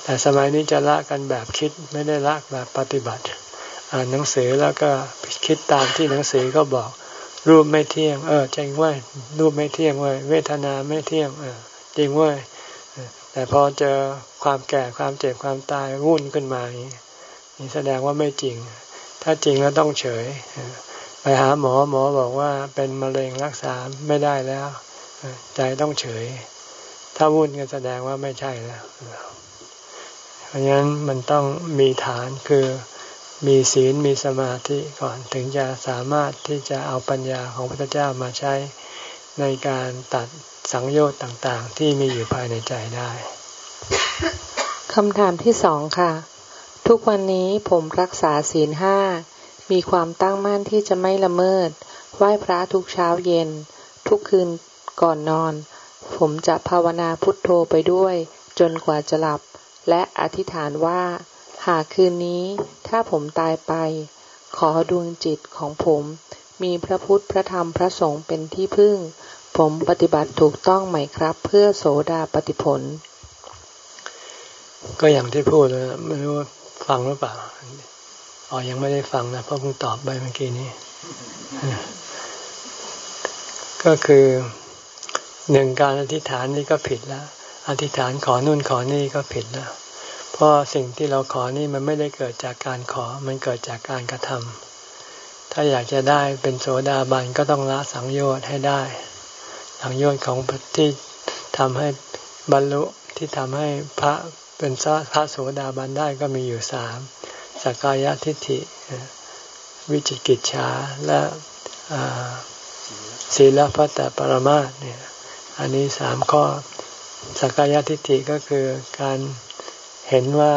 แต่สมัยนี้จะละกันแบบคิดไม่ได้ละแบบปฏิบัติ อ่านหนังสือแล้วก็คิดตามที่หนังสือก็บอก รูปไม่เที่ยง เออจริงว่ารูปไม่เที่ยงเว้ยเวทนาไม่เที่ยงเออจริงเว้ย แต่พอเจอความแก่ความเจ็บความตายวุ่นขึ้นมานี่แสดงว่าไม่จริง ถ้าจริงแล้วต้องเฉย ไปหาหมอหมอบอกว่าเป็นมะเร็งรักษาไม่ได้แล้ว ใจต้องเฉย ถ้าวุ่นก็แสดงว่าไม่ใช่แล้ว เพราะฉะนั้นมันต้องมีฐานคือมีศีลมีสมาธิก่อนถึงจะสามารถที่จะเอาปัญญาของพระพุทธเจ้ามาใช้ในการตัด สังโยชน์ต่างๆ ที่มีอยู่ภายในใจได้คำถามที่สองค่ะ ทุกวันนี้ผมรักษาศีลห้า มีความตั้งมั่นที่จะไม่ละเมิด ไหว้พระทุกเช้าเย็น ทุกคืนก่อนนอน ผมจะภาวนาพุทโธไปด้วย จนกว่าจะหลับ และอธิษฐานว่า หากคืนนี้ ถ้าผมตายไป ขอดวงจิตของผม มีพระพุทธพระธรรมพระสงฆ์เป็นที่พึ่ง ผมปฏิบัติถูกต้องไหมครับ เพื่อโสดาปฏิผล ก็อย่างที่พูดเลยไม่รู้ฟังหรือเปล่าอ๋อยังไม่ได้ฟังนะเพราะเพิ่งตอบไปเมื่อกี้นี้ ก็คือหนึ่งการอธิษฐานนี่ก็ผิดแล้วอธิษฐานขอนู่นขอนี่ก็ผิดแล้วเพราะสิ่งที่เราขอนี่มันไม่ได้เกิดจากการขอมันเกิดจากการกระทำถ้าอยากจะได้เป็นโสดาบันก็ต้องละสังโยชน์ให้ได้ สังโยชน์ของที่ทำให้บรรลุที่ทำให้พระเป็นพระโสดาบันได้ก็มีอยู่สามสกายทิฏฐิ วิจิกิจฉาและศีลพัตตปรมาเนี่ยอันนี้สามข้อสกายทิฏฐิก็คือการเห็นว่า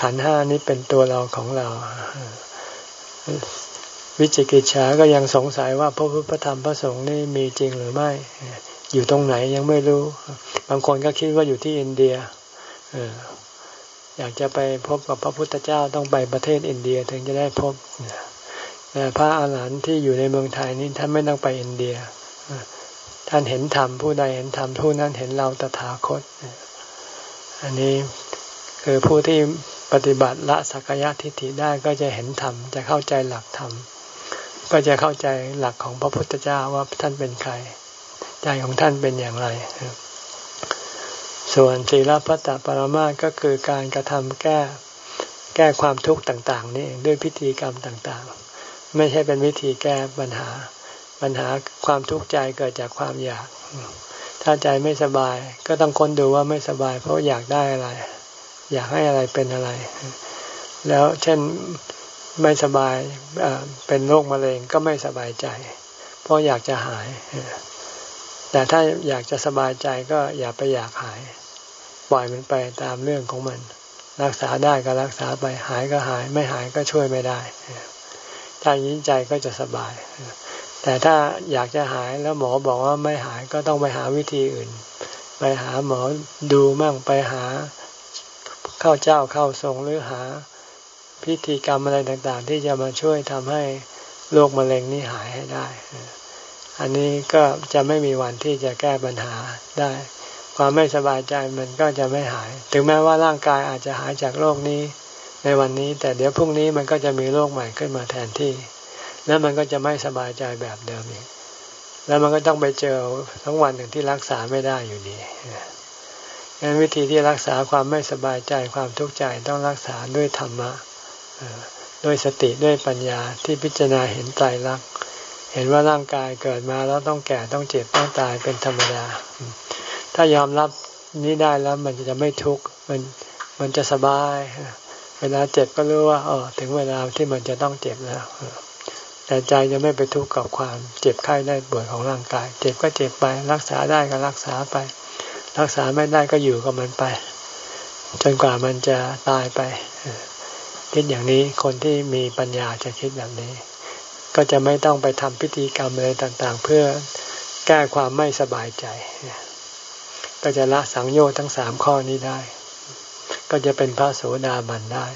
ขันห้านี้เป็นตัวเราของเรา วิจิกิจฉาก็ยังสงสัยว่าพระพุทธธรรมพระสงฆ์นี่มีจริงหรือไม่ อยู่ตรงไหนยังไม่รู้ บางคนก็คิดว่าอยู่ที่อินเดียอยากจะไปพบกับพระพุทธเจ้าต้องไปประเทศอินเดียถึงจะได้พบแต่พระอาหารหันต์ที่อยู่ในเมืองไทยนี่ท่านไม่ต้องไปอินเดียท่านเห็นธรรมผู้ใดเห็นธรรมผู้นั้นเห็นเราตถาคต อันนี้คือผู้ที่ปฏิบัติละสักยะทิฏฐิได้ก็จะเห็นธรรมจะเข้าใจหลักธรรม ก็จะเข้าใจหลักของพระพุทธเจ้าว่าท่านเป็นใคร ใจของท่านเป็นอย่างไร ส่วนศีลพัตตปรมาก็คือการกระทำแก้แก้ความทุกข์ต่าง ๆ นี่ด้วยพิธีกรรมต่างๆ ไม่ใช่เป็นวิธีแก้ปัญหา ปัญหาความทุกข์ใจเกิดจากความอยาก ถ้าใจไม่สบาย ก็ต้องค้นดูว่าไม่สบาย เพราะอยากได้อะไร อยากให้อะไรเป็นอะไร แล้วเช่น ไม่สบายเป็นโรคมะเร็งก็ไม่สบายใจ เพราะอยากจะหาย แต่ถ้าอยากจะสบายใจก็อย่าไปอยากหาย ปล่อยมันไปตามเรื่องของมัน รักษาได้ก็รักษาไปหายก็หายไม่หายก็ช่วยไม่ได้ ถ้ายิ้ใจก็จะสบาย แต่ถ้าอยากจะหายแล้วหมอบอกว่าไม่หายก็ต้องไปหาวิธีอื่น ไปหาหมอดูมั่งไปหาเข้าเจ้าเข้าทรงหรือหา พิธีกรรมอะไรต่างๆ ที่จะมาช่วยทำให้โรคมะเร็งนี้หายให้ได้ อันนี้ก็จะไม่มีวันที่จะแก้ปัญหาได้ ความไม่สบายใจมันก็จะไม่หาย ถึงแม้ว่าร่างกายอาจจะหายจากโรคนี้ในวันนี้ แต่เดี๋ยวพรุ่งนี้มันก็จะมีโรคใหม่ขึ้นมาแทนที่ แล้วมันก็จะไม่สบายใจแบบเดิมอีกแล้วมันก็ต้องไปเจอทั้งวันหนึ่งที่รักษาไม่ได้อยู่ดีงั้นวิธีที่รักษาความไม่สบายใจความทุกข์ใจต้องรักษาด้วยธรรมะ ด้วยสติด้วยปัญญาที่พิจารณาเห็นใจรัก เห็นว่าร่างกายเกิดมาแล้วต้องแก่ต้องเจ็บต้องตายเป็นธรรมดา ถ้ายอมรับนี้ได้แล้วมันจะไม่ทุกข์มันมันจะสบาย เวลาเจ็บก็รู้ว่าอ๋อถึงเวลาที่มันจะต้องเจ็บแล้วแต่ใจจะไม่ไปทุกข์กับความเจ็บไข้ได้ป่วยของร่างกาย เจ็บก็เจ็บไป รักษาได้ก็รักษาไป รักษาไม่ได้ก็อยู่กับมันไป จนกว่ามันจะตายไป คิดอย่างนี้คนที่มีปัญญาจะคิดแบบนี้ ก็จะไม่ต้องไปทำพิธีกรรมอะไรต่างๆ เพื่อแก้ความไม่สบายใจ ก็จะละสังโยชน์ทั้งสามข้อนี้ได้ ก็จะเป็นพระโสดาบันได้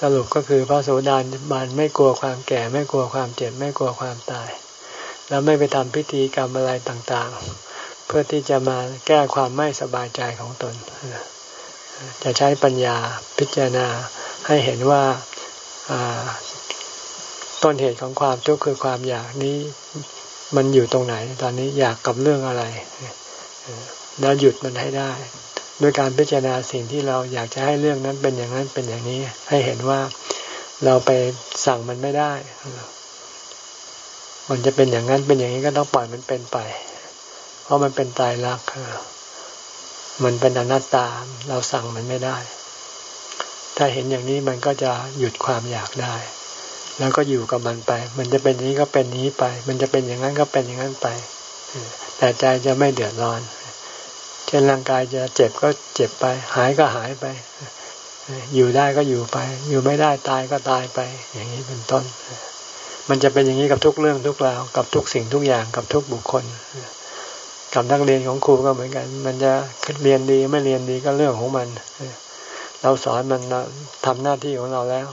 สรุปก็คือพระโสดาบันไม่กลัวความแก่ ไม่กลัวความเจ็บไม่กลัวความตาย แล้วไม่ไปทำพิธีกรรมอะไรต่างๆ เพื่อที่จะมาแก้ความไม่สบายใจของตน จะใช้ปัญญาพิจารณาให้เห็นว่าต้นเหตุของความทุกข์คือความอยากนี้มันอยู่ตรงไหน ตอนนี้อยากกับเรื่องอะไร แล้วหยุดมันให้ได้ ด้วยการพิจารณาสิ่งที่เราอยากจะให้เรื่องนั้นเป็นอย่างนั้นเป็นอย่างนี้ ให้เห็นว่าเราไปสั่งมันไม่ได้ มันจะเป็นอย่างนั้นเป็นอย่างนี้ก็ต้องปล่อยมันเป็นไป เพราะมันเป็นตายรัก มันเป็นอนัตตาเราสั่งมันไม่ได้ ถ้าเห็นอย่างนี้มันก็จะหยุดความอยากได้ แล้วก็อยู่กับมันไป มันจะเป็นนี้ก็เป็นนี้ไป มันจะเป็นอย่างนั้นก็เป็นอย่างนั้นไป แต่ใจจะไม่เดือดร้อน เช่นร่างกายจะเจ็บก็เจ็บไป หายก็หายไป อยู่ได้ก็อยู่ไป อยู่ไม่ได้ตายก็ตายไป อย่างนี้เป็นต้น มันจะเป็นอย่างนี้กับทุกเรื่องทุกราว กับทุกสิ่งทุกอย่างกับทุกบุคคล กับนักเรียนของครูก็เหมือนกัน มันจะเรียนดีไม่เรียนดีก็เรื่องของมัน เราสอนมันทำหน้าที่ของเราแล้ว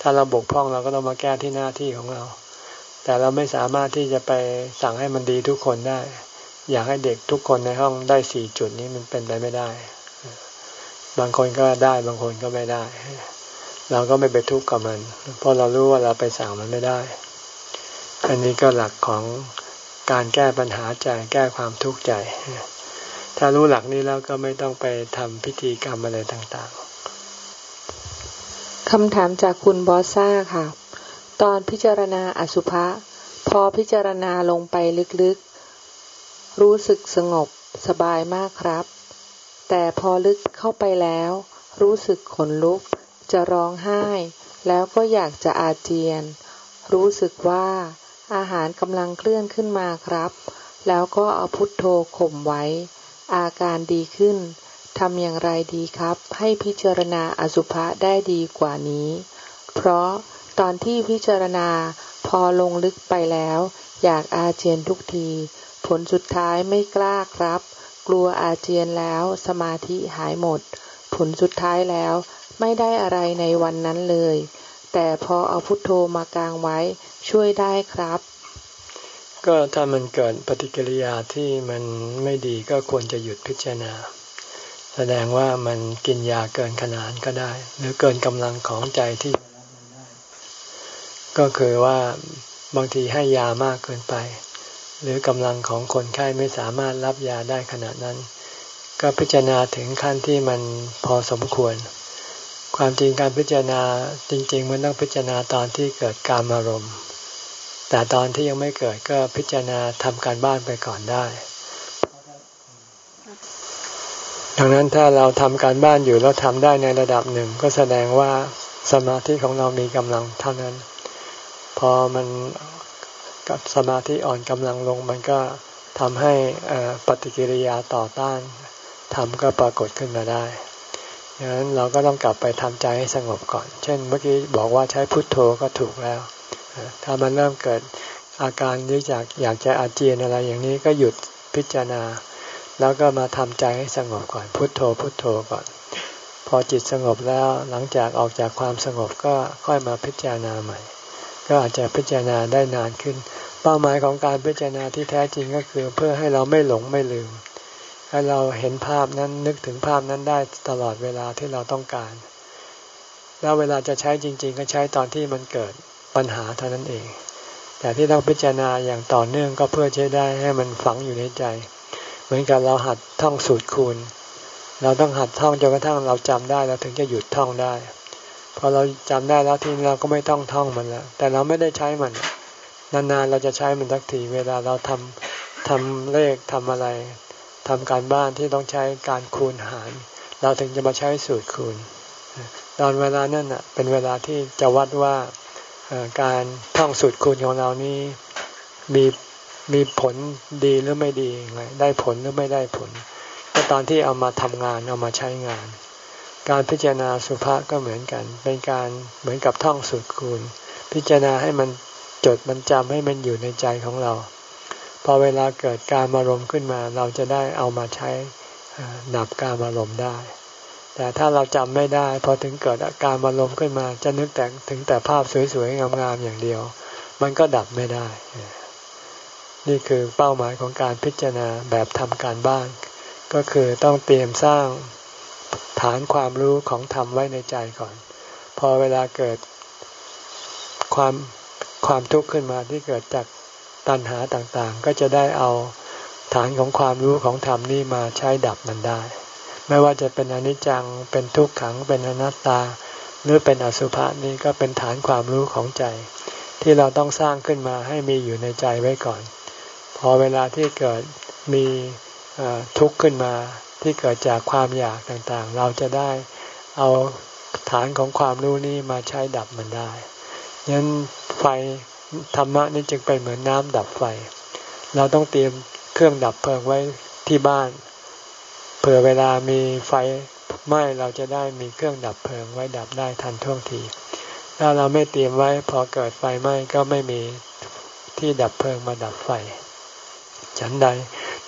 ถ้าเราบกพร่องเราก็ต้องมาแก้ที่หน้าที่ของเรา แต่เราไม่สามารถที่จะไปสั่งให้มันดีทุกคนได้ อยากให้เด็กทุกคนในห้องได้สี่จุดนี้มันเป็นไปไม่ได้ บางคนก็ได้บางคนก็ไม่ได้ เราก็ไม่ไปทุกข์กับมัน เพราะเรารู้ว่าเราไปสั่งมันไม่ได้ อันนี้ก็หลักของ การแก้ปัญหาใจแก้ความทุกข์ใจ ถ้ารู้หลักนี้แล้วก็ไม่ต้องไปทำพิธีกรรมอะไรต่างๆคำถามจากคุณบอสซ่าค่ะ ตอนพิจารณาอสุภะพอพิจารณาลงไปลึกๆ รู้สึกสงบสบายมากครับ แต่พอลึกเข้าไปแล้ว รู้สึกขนลุก จะร้องไห้ แล้วก็อยากจะอาเจียน รู้สึกว่า อาหารกำลังเคลื่อนขึ้นมาครับ แล้วก็เอาพุทโธข่มไว้ อาการดีขึ้นทำอย่างไรดีครับ ให้พิจารณาอสุภะได้ดีกว่านี้ เพราะตอนที่พิจารณาพอลงลึกไปแล้ว อยากอาเจียนทุกที ผลสุดท้ายไม่กล้าครับ กลัวอาเจียนแล้วสมาธิหายหมด ผลสุดท้ายแล้วไม่ได้อะไรในวันนั้นเลย แต่พอเอาพุทโธมากางไว้ช่วยได้ครับ ก็ถ้ามันเกิดปฏิกิริยาที่มันไม่ดีก็ควรจะหยุดพิจารณา แสดงว่ามันกินยาเกินขนาดก็ได้ หรือเกินกำลังของใจที่ ก็คือว่าบางทีให้ยามากเกินไป หรือกำลังของคนไข้ไม่สามารถรับยาได้ขนาดนั้น ก็พิจารณาถึงขั้นที่มันพอสมควร ความจริงการพิจารณาจริง ๆ มันต้องพิจารณาตอนที่เกิดการอารมณ์ แต่ตอนที่ยังไม่เกิดก็พิจารณาทำการบ้านไปก่อนได้ ดังนั้นถ้าเราทำการบ้านอยู่แล้วทำได้ในระดับหนึ่ง ก็แสดงว่าสมาธิของเรามีกำลังเท่านั้น พอมันกับสมาธิอ่อนกำลังลงมันก็ทำให้ปฏิกิริยาต่อต้านทำก็ปรากฏขึ้นมาได้ ดังนั้นเราก็ต้องกลับไปทำใจให้สงบก่อน เช่น เมื่อกี้บอกว่าใช้พุทโธก็ถูกแล้ว ถ้ามันเริ่มเกิดอาการนี้จากอยากจะอาเจียนอะไรอย่างนี้ก็หยุดพิจารณา แล้วก็มาทำใจให้สงบก่อน พุทโธ พุทโธก่อน พอจิตสงบแล้วหลังจากออกจากความสงบก็ค่อยมาพิจารณาใหม่ ก็อาจจะพิจารณาได้นานขึ้น เป้าหมายของการพิจารณาที่แท้จริงก็คือ เพื่อให้เราไม่หลงไม่ลืม ให้เราเห็นภาพนั้นนึกถึงภาพนั้นได้ตลอดเวลาที่เราต้องการ แล้วเวลาจะใช้จริง ๆ ก็ใช้ตอนที่มันเกิดปัญหาเท่านั้นเอง แต่ที่ต้องพิจารณาอย่างต่อเนื่องก็เพื่อใช้ได้ให้มันฝังอยู่ในใจ เหมือนกับเราหัดท่องสูตรคูณ เราต้องหัดท่องจนกระทั่งเราจำได้เราถึงจะหยุดท่องได้ พอเราจำได้แล้วทีนี้เราก็ไม่ต้องท่องมันแล้วแต่เราไม่ได้ใช้มัน นานๆเราจะใช้มันสักทีเวลาเราทำทำเลขทำอะไร ทำการบ้านที่ต้องใช้การคูณหาร เราถึงจะมาใช้สูตรคูณ ตอนเวลานั้นอะเป็นเวลาที่จะวัดว่าการท่องสูตรคูณของเรานี้มีมีผลดีหรือไม่ดีไงได้ผลหรือไม่ได้ผล ก็ตอนที่เอามาทำงานเอามาใช้งาน การพิจารณาสุภาษก็เหมือนกัน เป็นการเหมือนกับท่องสูตรคูณ พิจารณาให้มันจดมันจำให้มันอยู่ในใจของเรา พอเวลาเกิดการอารมณ์ขึ้นมา เราจะได้เอามาใช้ดับการอารมณ์ได้ แต่ถ้าเราจำไม่ได้ พอถึงเกิดอาการมาลมขึ้นมา จะนึกแต่ถึงแต่ภาพสวยๆงามๆอย่างเดียว มันก็ดับไม่ได้ นี่คือเป้าหมายของการพิจารณาแบบทำการบ้าน ก็คือต้องเตรียมสร้างฐานความรู้ของธรรมไว้ในใจก่อน พอเวลาเกิดความความทุกข์ขึ้นมาที่เกิดจาก ตัณหาต่างๆ ก็จะได้เอาฐานของความรู้ของธรรมนี่มาใช้ดับมันได้ ไม่ว่าจะเป็นอนิจจังเป็นทุกขังเป็นอนัตตา หรือเป็นอสุภะนี่ก็เป็นฐานความรู้ของใจ ที่เราต้องสร้างขึ้นมาให้มีอยู่ในใจไว้ก่อน พอเวลาที่เกิดมีทุกข์ขึ้นมาที่เกิดจากความอยากต่างๆ เราจะได้เอาฐานของความรู้นี้มาใช้ดับมันได้ยันไฟ ธรรมะนี่จึงเป็นเหมือนน้ำดับไฟ เราต้องเตรียมเครื่องดับเพลิงไว้ที่บ้าน เผื่อเวลามีไฟไหม้เราจะได้มีเครื่องดับเพลิงไว้ดับได้ทันท่วงที ถ้าเราไม่เตรียมไว้พอเกิดไฟไหม้ก็ไม่มีที่ดับเพลิงมาดับไฟ ฉันใด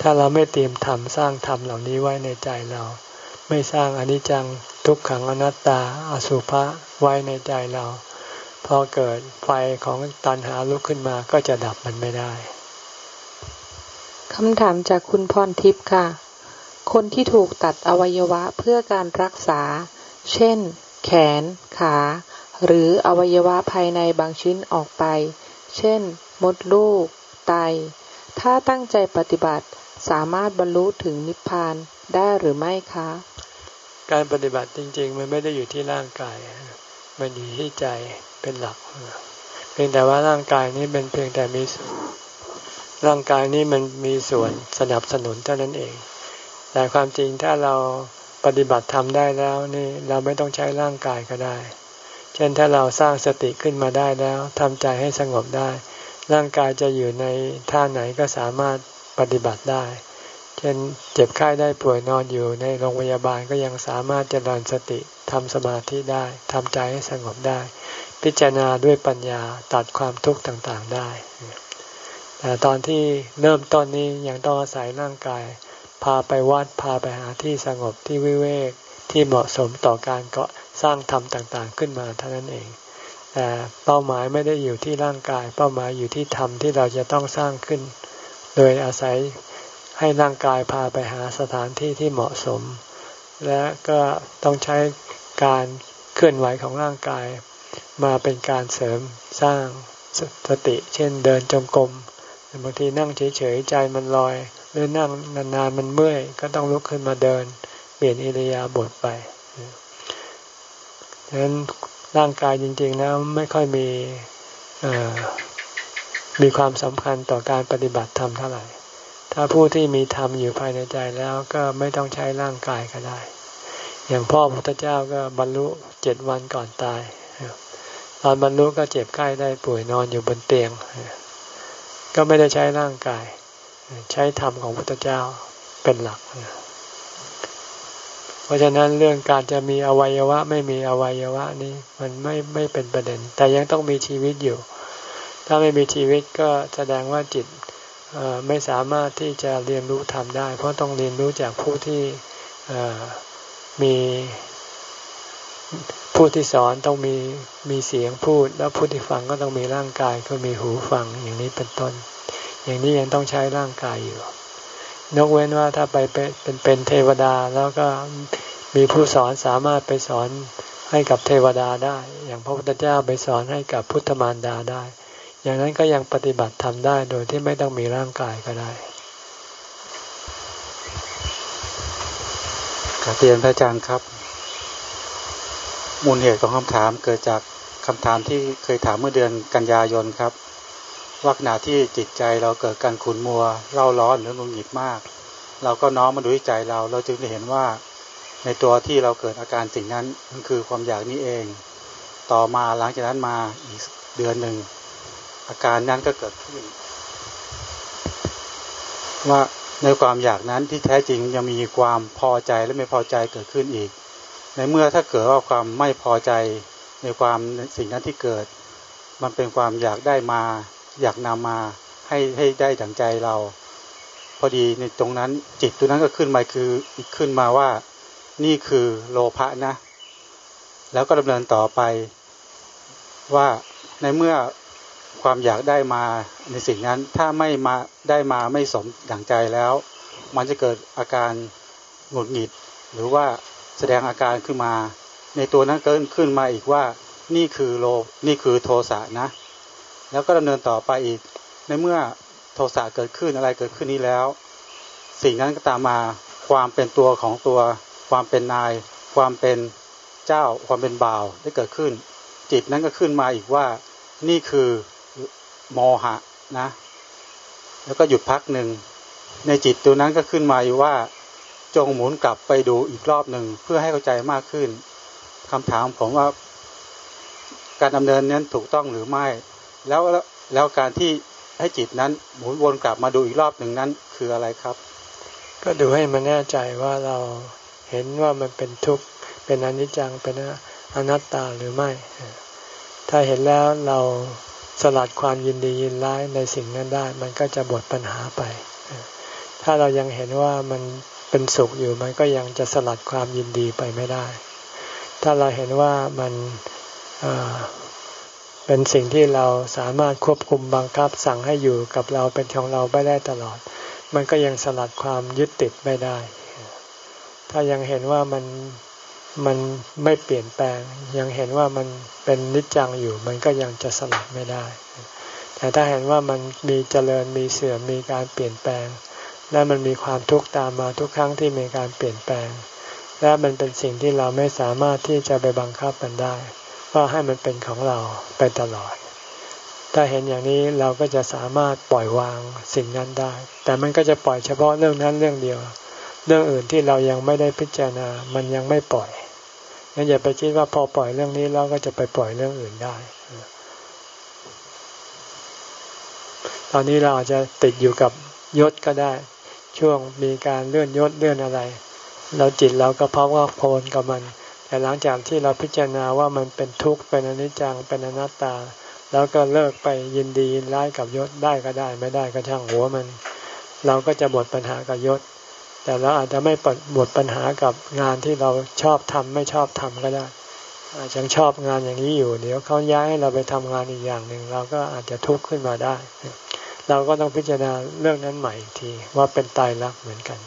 ถ้าเราไม่เตรียมทำสร้างธรรมเหล่านี้ไว้ในใจเรา ไม่สร้างอนิจจังทุกขังอนัตตาอสุภะไว้ในใจเรา พอเกิดไฟของตันหาลุกขึ้นมาก็จะดับมันไม่ได้คำถามจากคุณพรทิพย์ค่ะ คนที่ถูกตัดอวัยวะเพื่อการรักษา เช่น แขน ขา หรืออวัยวะภายในบางชิ้นออกไป เช่น มดลูก ไต ถ้าตั้งใจปฏิบัติสามารถบรรลุถึงนิพพานได้หรือไม่คะ การปฏิบัติจริง ๆ มันไม่ได้อยู่ที่ร่างกาย มันอยู่ที่ใจ เป็นหลักเพียงแต่ว่าร่างกายนี้เป็นเพียงแต่มีร่างกายนี้มันมีส่วนสนับสนุนเท่านั้นเอง แต่ความจริงถ้าเราปฏิบัติทำได้แล้วนี่เราไม่ต้องใช้ร่างกายก็ได้ เช่นถ้าเราสร้างสติขึ้นมาได้แล้วทำใจให้สงบได้ ร่างกายจะอยู่ในท่าไหนก็สามารถปฏิบัติได้ เช่นเจ็บไข้ได้ป่วยนอนอยู่ในโรงพยาบาลก็ยังสามารถเจริญสติทำสมาธิได้ทำใจให้สงบได้ พิจารณาด้วยปัญญาตัดความทุกข์ต่างๆได้ แต่ตอนที่เริ่มต้นนี้ยังต้องอาศัยร่างกาย พาไปวัดพาไปหาที่สงบที่วิเวกที่เหมาะสมต่อการเกาะสร้างธรรมต่างๆ ขึ้นมาเท่านั้นเอง แต่เป้าหมายไม่ได้อยู่ที่ร่างกาย เป้าหมายอยู่ที่ธรรมที่เราจะต้องสร้างขึ้น โดยอาศัยให้ร่างกายพาไปหาสถานที่ที่เหมาะสม และก็ต้องใช้การเคลื่อนไหวของร่างกาย มาเป็นการเสริมสร้างสติ เช่นเดินจงกรมบางทีนั่งเฉยๆใจมันลอย หรือนั่งนานๆมันเมื่อย ก็ต้องลุกขึ้นมาเดิน เปลี่ยนอิริยาบถไปดังนั้นร่างกายจริงๆแล้วไม่ค่อยมีมีความสำคัญต่อการปฏิบัติธรรมเท่าไหร่ ถ้าผู้ที่มีธรรมอยู่ภายในใจแล้วก็ไม่ต้องใช้ร่างกายก็ได้ อย่างพ่อพุทธเจ้าก็บรรลุเจ็ดวันก่อนตาย ตอนบรรลุก็เจ็บไข้ได้ป่วยนอนอยู่บนเตียง ก็ไม่ได้ใช้ร่างกาย ใช้ธรรมของพุทธเจ้าเป็นหลัก เพราะฉะนั้นเรื่องการจะมีอวัยวะ ไม่มีอวัยวะนี้มันไม่ไม่เป็นประเด็น แต่ยังต้องมีชีวิตอยู่ ถ้าไม่มีชีวิตก็แสดงว่าจิตไม่สามารถที่จะเรียนรู้ทำได้ เพราะต้องเรียนรู้จากผู้ที่มี ผู้ที่สอนต้องมีมีเสียงพูด แล้วผู้ที่ฟังก็ต้องมีร่างกายก็มีหูฟังอย่างนี้เป็นต้น อย่างนี้ยังต้องใช้ร่างกายอยู่นกเว้นว่าถ้าไปเป็นเป็นเทวดาแล้วก็มีผู้สอนสามารถไปสอนให้กับเทวดาได้ อย่างพระพุทธเจ้าไปสอนให้กับพุทธมารดาได้ อย่างนั้นก็ยังปฏิบัติทำได้โดยที่ไม่ต้องมีร่างกายก็ได้กาเรียนพระอาจารย์ครับ มูลเหตุของคำถามเกิดจากคำถามที่เคยถามเมื่อเดือนกันยายนครับ ว่าขณะที่จิตใจเราเกิดการขุนมัวเล่าร้อนหรือหงุดหงิดมาก เราก็น้อมมาดูใจเรา เราจึงได้เห็นว่า ในตัวที่เราเกิดอาการสิ่งนั้นมันคือความอยากนี้เอง ต่อมาหลังจากนั้นมาอีกเดือนหนึ่งอาการนั้นก็เกิดขึ้น ว่าในความอยากนั้นที่แท้จริงยังมีความพอใจและไม่พอใจเกิดขึ้นอีก ในเมื่อถ้าเกิดว่าความไม่พอใจในความสิ่งนั้นที่เกิด มันเป็นความอยากได้มา อยากนำมาให้ให้ได้ดังใจเรา พอดีในตรงนั้นจิตตัวนั้นก็ขึ้นมาคือขึ้นมาว่า นี่คือโลภะนะ แล้วก็ดำเนินต่อไป ว่าในเมื่อความอยากได้มาในสิ่งนั้นถ้าไม่มาได้มาไม่สมดั่งใจแล้ว มันจะเกิดอาการหงุดหงิดหรือว่า แสดงอาการขึ้นมา ในตัวนั้นเกิดขึ้นมาอีกว่า นี่คือโลนี่คือโทสะนะ แล้วก็ดำเนินต่อไปอีก ในเมื่อโทสะเกิดขึ้นอะไรเกิดขึ้นนี้แล้ว สิ่งนั้นก็ตามมาความเป็นตัวของตัว ความเป็นนาย ความเป็นเจ้า ความเป็นบ่าวได้เกิดขึ้น จิตนั้นก็ขึ้นมาอีกว่า นี่คือโมหะนะ แล้วก็หยุดพักหนึ่งในจิตตัวนั้นก็ขึ้นมาอยู่ว่า จงหมุนกลับไปดูอีกรอบหนึ่งเพื่อให้เข้าใจมากขึ้นคำถามผมว่า การดำเนินนั้นถูกต้องหรือไม่ แล้วแล้วการที่ให้จิตนั้นหมุนวนกลับมาดูอีกรอบหนึ่งนั้นคืออะไรครับ ก็ดูให้มันแน่ใจว่าเราเห็นว่ามันเป็นทุกข์เป็นอนิจจังเป็นอนัตตาหรือไม่ ถ้าเห็นแล้วเราสลัดความยินดียินร้ายในสิ่งนั้นได้ มันก็จะบดปัญหาไป ถ้าเรายังเห็นว่ามัน เป็นสุขอยู่มันก็ยังจะสลัดความยินดีไปไม่ได้ ถ้าเราเห็นว่ามันเป็นสิ่งที่เราสามารถควบคุมบังคับสั่งให้อยู่กับเราเป็นของเราไม่ได้ตลอด มันก็ยังสลัดความยึดติดไม่ได้ ถ้ายังเห็นว่ามันมันไม่เปลี่ยนแปลง ยังเห็นว่ามันเป็นนิจจังอยู่ มันก็ยังจะสลัดไม่ได้ แต่ถ้าเห็นว่ามันมีเจริญมีเสื่อมมีการเปลี่ยนแปลง และมันมีความทุกข์ตามมาทุกครั้งที่มีการเปลี่ยนแปลง และมันเป็นสิ่งที่เราไม่สามารถที่จะไปบังคับมันได้ ว่าให้มันเป็นของเราไปตลอด ถ้าเห็นอย่างนี้เราก็จะสามารถปล่อยวางสิ่งนั้นได้ แต่มันก็จะปล่อยเฉพาะเรื่องนั้นเรื่องเดียว เรื่องอื่นที่เรายังไม่ได้พิจารณา มันยังไม่ปล่อยงั้นอย่าไปคิดว่าพอปล่อยเรื่องนี้แล้วก็จะไปปล่อยเรื่องอื่นได้ตอนนี้เราอาจจะติดอยู่กับยศก็ได้ ช่วงมีการเลื่อนยศเลื่อนอะไร เราจิตเราก็พราะว่าโพลกับมัน แต่หลังจากที่เราพิจารณาว่ามันเป็นทุกข์เป็นอนิจจังเป็นอนัตตา แล้วก็เลิกไปยินดียินร้ายกับยศได้ก็ได้ไม่ได้ก็ช่างหัวมัน เราก็จะหมดปัญหากับยศ แต่เราอาจจะไม่หมดปัญหากับงานที่เราชอบทำไม่ชอบทำก็ได้อาจจะชอบงานอย่างนี้อยู่ เดี๋ยวเขาย้ายให้เราไปทำงานอีกอย่างหนึ่งเราก็อาจจะทุกข์ขึ้นมาได้ เราก็ต้องพิจารณาเรื่องนั้นใหม่อีกทีว่าเป็นตายรักเหมือนกัน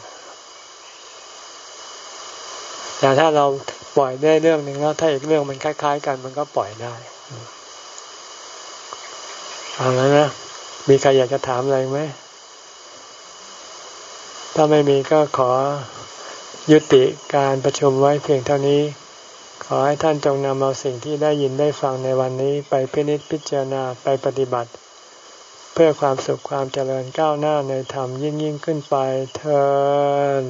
แต่ถ้าเราปล่อยได้เรื่องหนึ่งแล้วถ้าอีกเรื่องมันคล้าย ๆ กันมันก็ปล่อยได้เอาแล้วนะมีใครอยากจะถามอะไรไหมถ้าไม่มีก็ขอยุติการประชุมไว้เพียงเท่านี้ ขอให้ท่านจงนำเอาสิ่งที่ได้ยินได้ฟังในวันนี้ ไปพินิจพิจารณาไปปฏิบัติ พื่อความสุขความเจริญก้าวหน้าในธรรมยิ่งยิ่งขึ้นไปเทอ